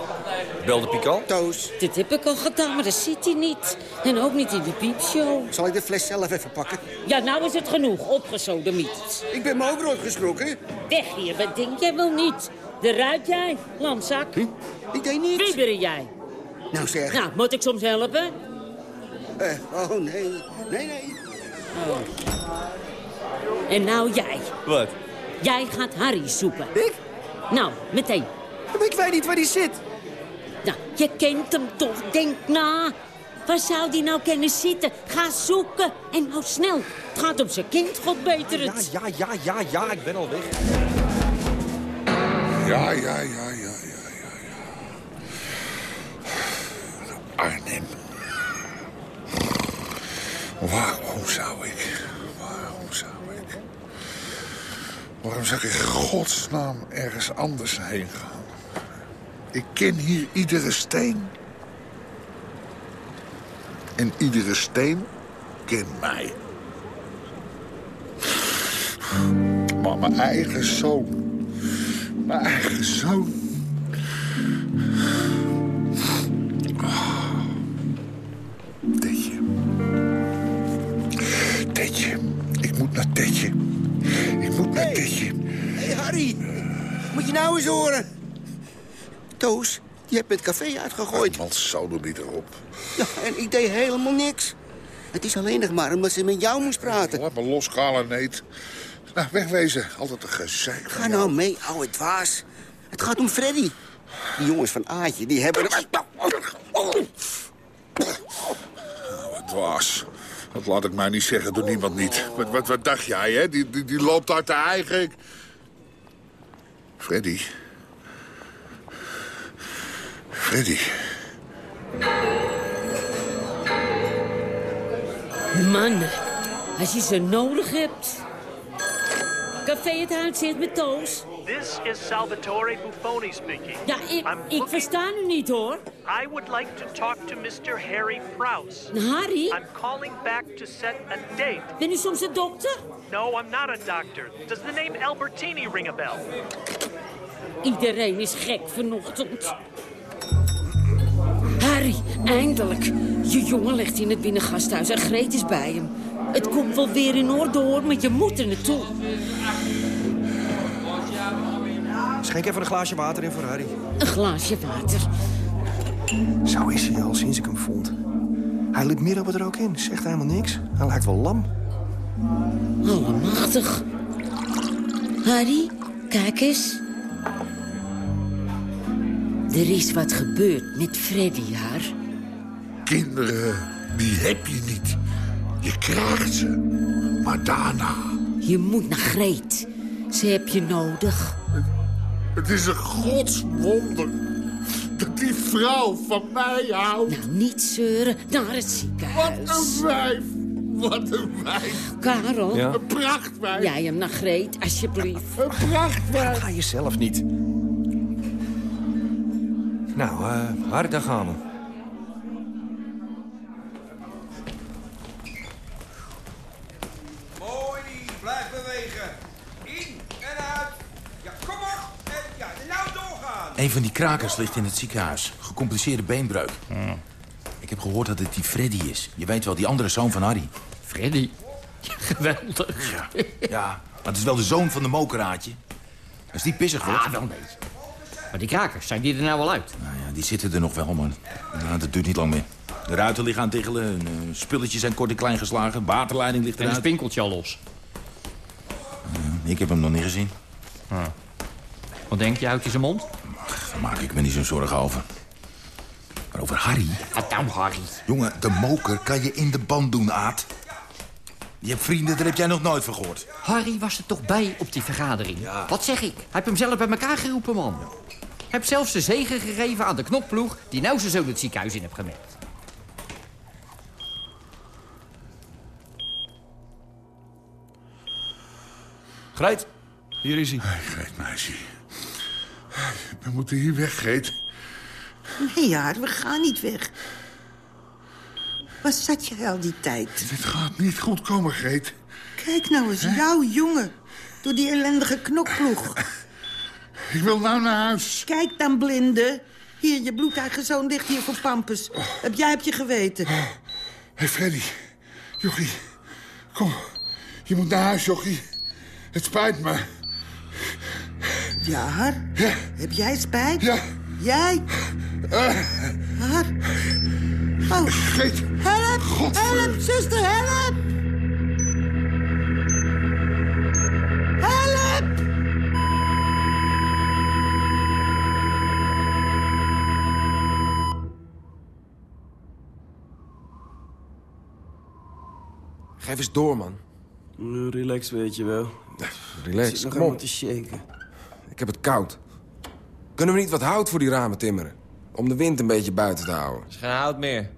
[SPEAKER 16] Belde Pikal?
[SPEAKER 17] Toos.
[SPEAKER 18] Dit heb ik al gedaan, maar daar zit hij niet. En ook niet in die piepshow.
[SPEAKER 17] Zal ik de fles zelf even pakken?
[SPEAKER 18] Ja, nou is het genoeg. Opgesodemiet.
[SPEAKER 17] Ik ben me ook nooit geschrokken.
[SPEAKER 18] Weg hier, wat denk jij wel niet? De ruit jij, lamzak?
[SPEAKER 17] Ik deed niets.
[SPEAKER 18] Wie ben jij?
[SPEAKER 17] Nou zeg.
[SPEAKER 18] Nou, moet ik soms helpen?
[SPEAKER 17] Eh, oh, nee. Nee, nee.
[SPEAKER 18] En nou jij.
[SPEAKER 16] Wat?
[SPEAKER 18] Jij gaat Harry zoeken. Ik? Nou, meteen.
[SPEAKER 17] Ik weet niet waar die zit.
[SPEAKER 18] Nou, je kent hem toch, denk na. Waar zou die nou kunnen zitten? Ga zoeken. En nou snel. Het gaat om zijn kind, god beter
[SPEAKER 16] Ja,
[SPEAKER 18] het.
[SPEAKER 16] ja, ja, ja, ja, ik ben al weg.
[SPEAKER 19] Ja, ja, ja, ja, ja, ja, ja. Arnhem. Waarom zou ik... Zou ik... Waarom zou ik in godsnaam ergens anders heen gaan? Ik ken hier iedere steen. En iedere steen kent mij. Maar mijn eigen zoon... Mijn eigen zoon... naar Tetje. Ik moet naar Tetje.
[SPEAKER 17] Hé, hey, Harry. Moet je nou eens horen. Toos, je hebt het café uitgegooid.
[SPEAKER 19] Man, sodomiet erop.
[SPEAKER 17] Ja, en ik deed helemaal niks. Het is alleen nog maar omdat ze met jou moest praten.
[SPEAKER 19] Laat me los, kale neet. Nou, wegwezen. Altijd een gezeik.
[SPEAKER 17] Ga nou mee, ouwe dwaas. Het gaat om Freddy. Die jongens van Aatje, die hebben...
[SPEAKER 19] Wat dwaas. Dat laat ik mij niet zeggen door niemand niet. Wat, wat, wat dacht jij, hè? Die, die, die loopt uit de eigen... Freddy. Freddy.
[SPEAKER 18] Man, als je ze nodig hebt. Café het uitzet met Toos.
[SPEAKER 20] This is Salvatore Buffoni speaking.
[SPEAKER 18] Ja, ik,
[SPEAKER 20] I'm
[SPEAKER 18] ik
[SPEAKER 20] looking-
[SPEAKER 18] versta u niet, hoor.
[SPEAKER 20] I would like to talk to Mr. Harry Prouse.
[SPEAKER 18] Harry?
[SPEAKER 20] I'm calling back to set a date.
[SPEAKER 18] Ben u soms een dokter?
[SPEAKER 20] No, I'm not a doctor. Does the name Albertini ring a bell?
[SPEAKER 18] Iedereen is gek vanochtend. Harry, eindelijk. Je jongen ligt in het binnengasthuis en Greet is bij hem. Het komt wel weer in orde hoor, maar je moet er naartoe.
[SPEAKER 16] Schenk even een glaasje water in voor Harry.
[SPEAKER 18] Een glaasje water.
[SPEAKER 16] Zo is hij al sinds ik hem vond. Hij liep midden op het er ook in. Zegt helemaal niks. Hij lijkt wel lam.
[SPEAKER 18] Allemachtig. Harry, kijk eens. Er is wat gebeurd met Freddy, haar.
[SPEAKER 19] Kinderen, die heb je niet. Je krijgt ze. Maar daarna...
[SPEAKER 18] Je moet naar Greet. Ze heb je nodig.
[SPEAKER 19] Het is een godswonder dat die vrouw van mij houdt.
[SPEAKER 18] Nou, niet zeuren. Naar het ziekenhuis.
[SPEAKER 19] Wat een wijf. Wat een wijf.
[SPEAKER 18] Karel.
[SPEAKER 16] Ja?
[SPEAKER 19] Een prachtwijf.
[SPEAKER 18] Jij hem naar Greet, alsjeblieft.
[SPEAKER 19] Een prachtwijf.
[SPEAKER 16] Ga je zelf niet. Nou, eh Harry, daar gaan we.
[SPEAKER 15] Mooi, blijf bewegen. In en uit. Ja, kom op. En ja, nou doorgaan.
[SPEAKER 21] Een van die krakers ligt in het ziekenhuis. Gecompliceerde beenbreuk. Ik heb gehoord dat het die Freddy is. Je weet wel, die andere zoon van Harry.
[SPEAKER 18] Freddy? Geweldig.
[SPEAKER 21] Ja, ja maar het is wel de zoon van de mokeraadje. Als die pissig wordt...
[SPEAKER 22] Ah, wel nee. Maar die krakers, zijn die er nou wel uit?
[SPEAKER 21] Nou ja, die zitten er nog wel, man. Nou, dat duurt niet lang meer. De ruiten liggen aan tiggelen, uh, spulletjes zijn kort en klein geslagen... waterleiding ligt
[SPEAKER 22] En
[SPEAKER 21] eruit.
[SPEAKER 22] een spinkeltje al los.
[SPEAKER 21] Ik heb hem nog niet gezien.
[SPEAKER 22] Wat denk je, houdt hij zijn mond?
[SPEAKER 21] Daar maak ik me niet zo'n zorgen over. Maar over Harry...
[SPEAKER 22] Wat nou, Harry?
[SPEAKER 21] Jongen, de moker kan je in de band doen, Aad. Je hebt vrienden, daar heb jij nog nooit van gehoord.
[SPEAKER 22] Harry was er toch bij op die vergadering? Wat zeg ik? Hij heeft hem zelf bij elkaar geroepen, man. Hij heeft zelfs zijn zegen gegeven aan de knokploeg... die nou zijn zoon het ziekenhuis in heeft gemerkt.
[SPEAKER 23] Greet, hier is hij.
[SPEAKER 19] Hey, Greet, meisje. We moeten hier weg, Greet.
[SPEAKER 11] Nee, ja, we gaan niet weg. Waar zat je al die tijd?
[SPEAKER 19] Dit gaat niet goed komen, Greet.
[SPEAKER 11] Kijk nou eens, jouw jongen. Door die ellendige knokploeg.
[SPEAKER 19] Ik wil nou naar huis.
[SPEAKER 11] Kijk dan, blinde. Hier, je bloedeigen zoon ligt hier voor Pampus. Heb jij heb je geweten?
[SPEAKER 19] Hé, hey, Freddy. Jochie, kom. Je moet naar huis, Jochie. Het spijt me.
[SPEAKER 11] Ja, Har?
[SPEAKER 19] Ja.
[SPEAKER 11] Heb jij spijt?
[SPEAKER 19] Ja.
[SPEAKER 11] Jij? Har? Oh.
[SPEAKER 19] Greet.
[SPEAKER 11] Help!
[SPEAKER 19] Godver-
[SPEAKER 11] Help, zuster, help! Help!
[SPEAKER 16] Geef eens door, man.
[SPEAKER 24] Uh, Relax, weet je wel.
[SPEAKER 16] Relax,
[SPEAKER 24] Ik zit nog
[SPEAKER 16] kom op.
[SPEAKER 24] te shaken.
[SPEAKER 16] Ik heb het koud. Kunnen we niet wat hout voor die ramen timmeren? Om de wind een beetje buiten te houden.
[SPEAKER 1] is geen hout meer.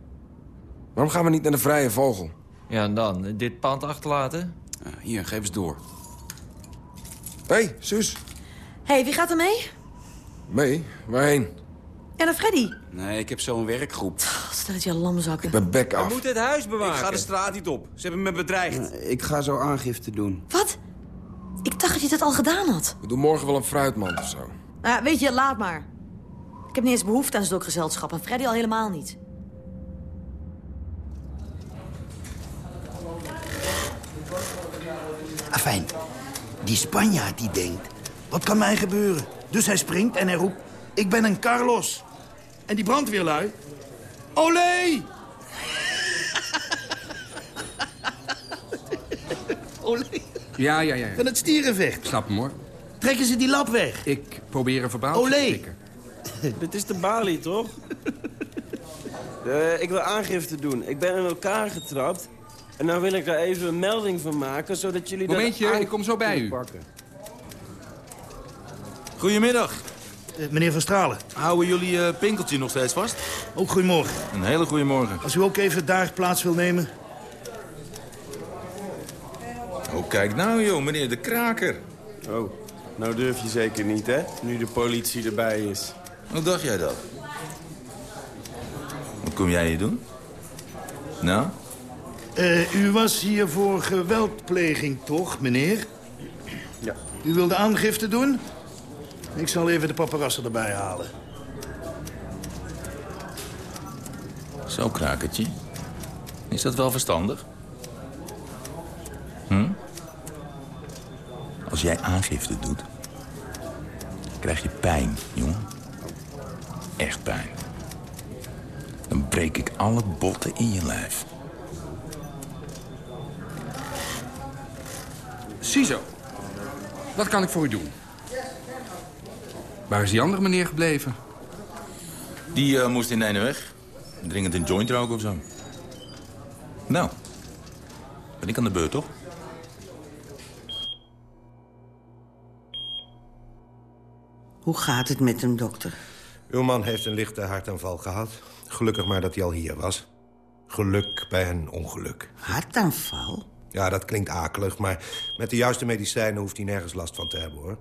[SPEAKER 16] Waarom gaan we niet naar de vrije vogel?
[SPEAKER 1] Ja, en dan? Dit pand achterlaten?
[SPEAKER 16] hier, geef eens door. Hé, hey, zus.
[SPEAKER 14] Hé, hey, wie gaat er mee?
[SPEAKER 16] Mee? Waarheen?
[SPEAKER 14] Ja, naar Freddy.
[SPEAKER 13] Nee, ik heb zo'n werkgroep.
[SPEAKER 14] Stel het je lamzakken.
[SPEAKER 16] Ik ben bek af.
[SPEAKER 1] het huis bewaken.
[SPEAKER 13] Ik ga de straat niet op. Ze hebben me bedreigd.
[SPEAKER 24] Ik ga zo aangifte doen.
[SPEAKER 14] Wat? Ik dacht dat je dat al gedaan had.
[SPEAKER 16] We doen morgen wel een fruitmand of zo.
[SPEAKER 14] Nou, ja, weet je, laat maar. Ik heb niet eens behoefte aan zulk gezelschap. En Freddy al helemaal niet.
[SPEAKER 17] Afijn, die Spanjaard die denkt, wat kan mij gebeuren? Dus hij springt en hij roept, ik ben een Carlos. En die brandweerlui, olé! olé,
[SPEAKER 25] Ja, ja, ja.
[SPEAKER 17] van het stierenvecht.
[SPEAKER 25] Snap hem, hoor.
[SPEAKER 17] Trekken ze die lap weg.
[SPEAKER 25] Ik probeer een verbaaltje
[SPEAKER 17] Olé.
[SPEAKER 25] te prikken.
[SPEAKER 24] Dit is de balie, toch? Eh, ik wil aangifte doen. Ik ben in elkaar getrapt. En nou wil ik daar even een melding van maken, zodat jullie... dat
[SPEAKER 25] Momentje,
[SPEAKER 24] aan-
[SPEAKER 25] ik kom zo bij u.
[SPEAKER 24] Pakken.
[SPEAKER 21] Goedemiddag.
[SPEAKER 17] meneer Van Stralen.
[SPEAKER 21] Houden jullie eh, pinkeltje nog steeds vast?
[SPEAKER 17] Ook goedemorgen.
[SPEAKER 21] Een hele goede morgen.
[SPEAKER 17] Als u ook even daar plaats wil nemen.
[SPEAKER 21] Oh, kijk nou, joh, meneer de kraker.
[SPEAKER 24] Oh, nou durf je zeker niet, hè? Nu de politie erbij is.
[SPEAKER 21] Hoe dacht jij dat? Wat kom jij hier doen? Nou?
[SPEAKER 17] Eh, u was hier voor geweldpleging, toch, meneer?
[SPEAKER 24] Ja.
[SPEAKER 17] U wilde aangifte doen? Ik zal even de paparazzen erbij halen.
[SPEAKER 21] Zo, krakertje. Is dat wel verstandig? Hm? Als jij aangifte doet, krijg je pijn, jongen. Echt pijn. Dan breek ik alle botten in je lijf.
[SPEAKER 25] Ziezo. Wat kan ik voor u doen? Waar is die andere meneer gebleven?
[SPEAKER 21] Die eh, moest in de ene weg. Dringend een joint roken of zo. Nou, ben ik aan de beurt, toch?
[SPEAKER 11] Hoe gaat het met hem, dokter?
[SPEAKER 26] Uw man heeft een lichte hartaanval gehad. Gelukkig maar dat hij al hier was. Geluk bij een ongeluk.
[SPEAKER 11] Hartaanval?
[SPEAKER 26] Ja, dat klinkt akelig, maar met de juiste medicijnen hoeft hij nergens last van te hebben, hoor.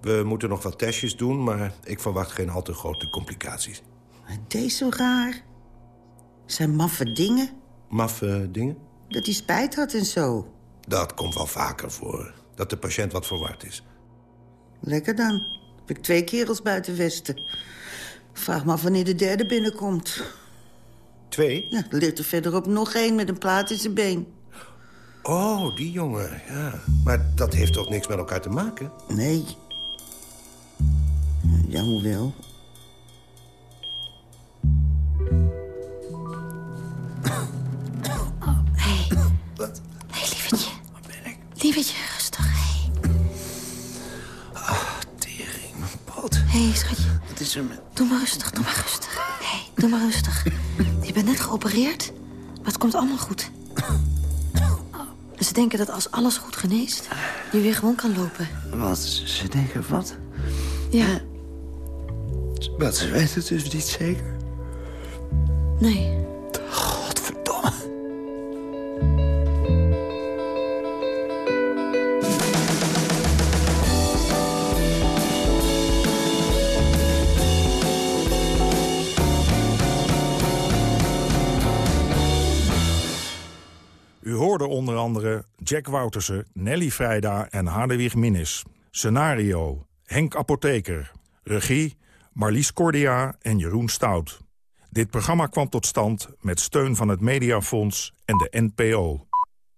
[SPEAKER 26] We moeten nog wat testjes doen, maar ik verwacht geen al te grote complicaties.
[SPEAKER 11] Deze zo raar. Zijn maffe dingen.
[SPEAKER 26] Maffe dingen?
[SPEAKER 11] Dat hij spijt had en zo.
[SPEAKER 26] Dat komt wel vaker voor. Dat de patiënt wat verward is.
[SPEAKER 11] Lekker dan. Heb ik twee kerels buiten Westen. Vraag me af wanneer de derde binnenkomt.
[SPEAKER 26] Twee?
[SPEAKER 11] Ja, er ligt er verderop nog één met een plaat in zijn been.
[SPEAKER 26] Oh, die jongen, ja. Maar dat heeft toch niks met elkaar te maken?
[SPEAKER 11] Nee. Ja, hoewel.
[SPEAKER 14] Hé. Wat? Hé, lievertje. Waar ben ik? Lievertje, Hé, schatje.
[SPEAKER 27] Wat is er met...
[SPEAKER 14] Doe maar rustig, doe maar rustig. Hé, doe maar rustig. Je bent net geopereerd, maar het komt allemaal goed. Ze denken dat als alles goed geneest, je weer gewoon kan lopen.
[SPEAKER 27] Wat? Ze denken wat?
[SPEAKER 14] Ja,
[SPEAKER 27] Wat, ze weten het dus niet zeker?
[SPEAKER 14] nee.
[SPEAKER 9] Hoorde onder andere Jack Woutersen, Nelly Vrijda en Hadewig Minnis. Scenario, Henk Apotheker. Regie, Marlies Cordia en Jeroen Stout. Dit programma kwam tot stand met steun van het Mediafonds en de NPO.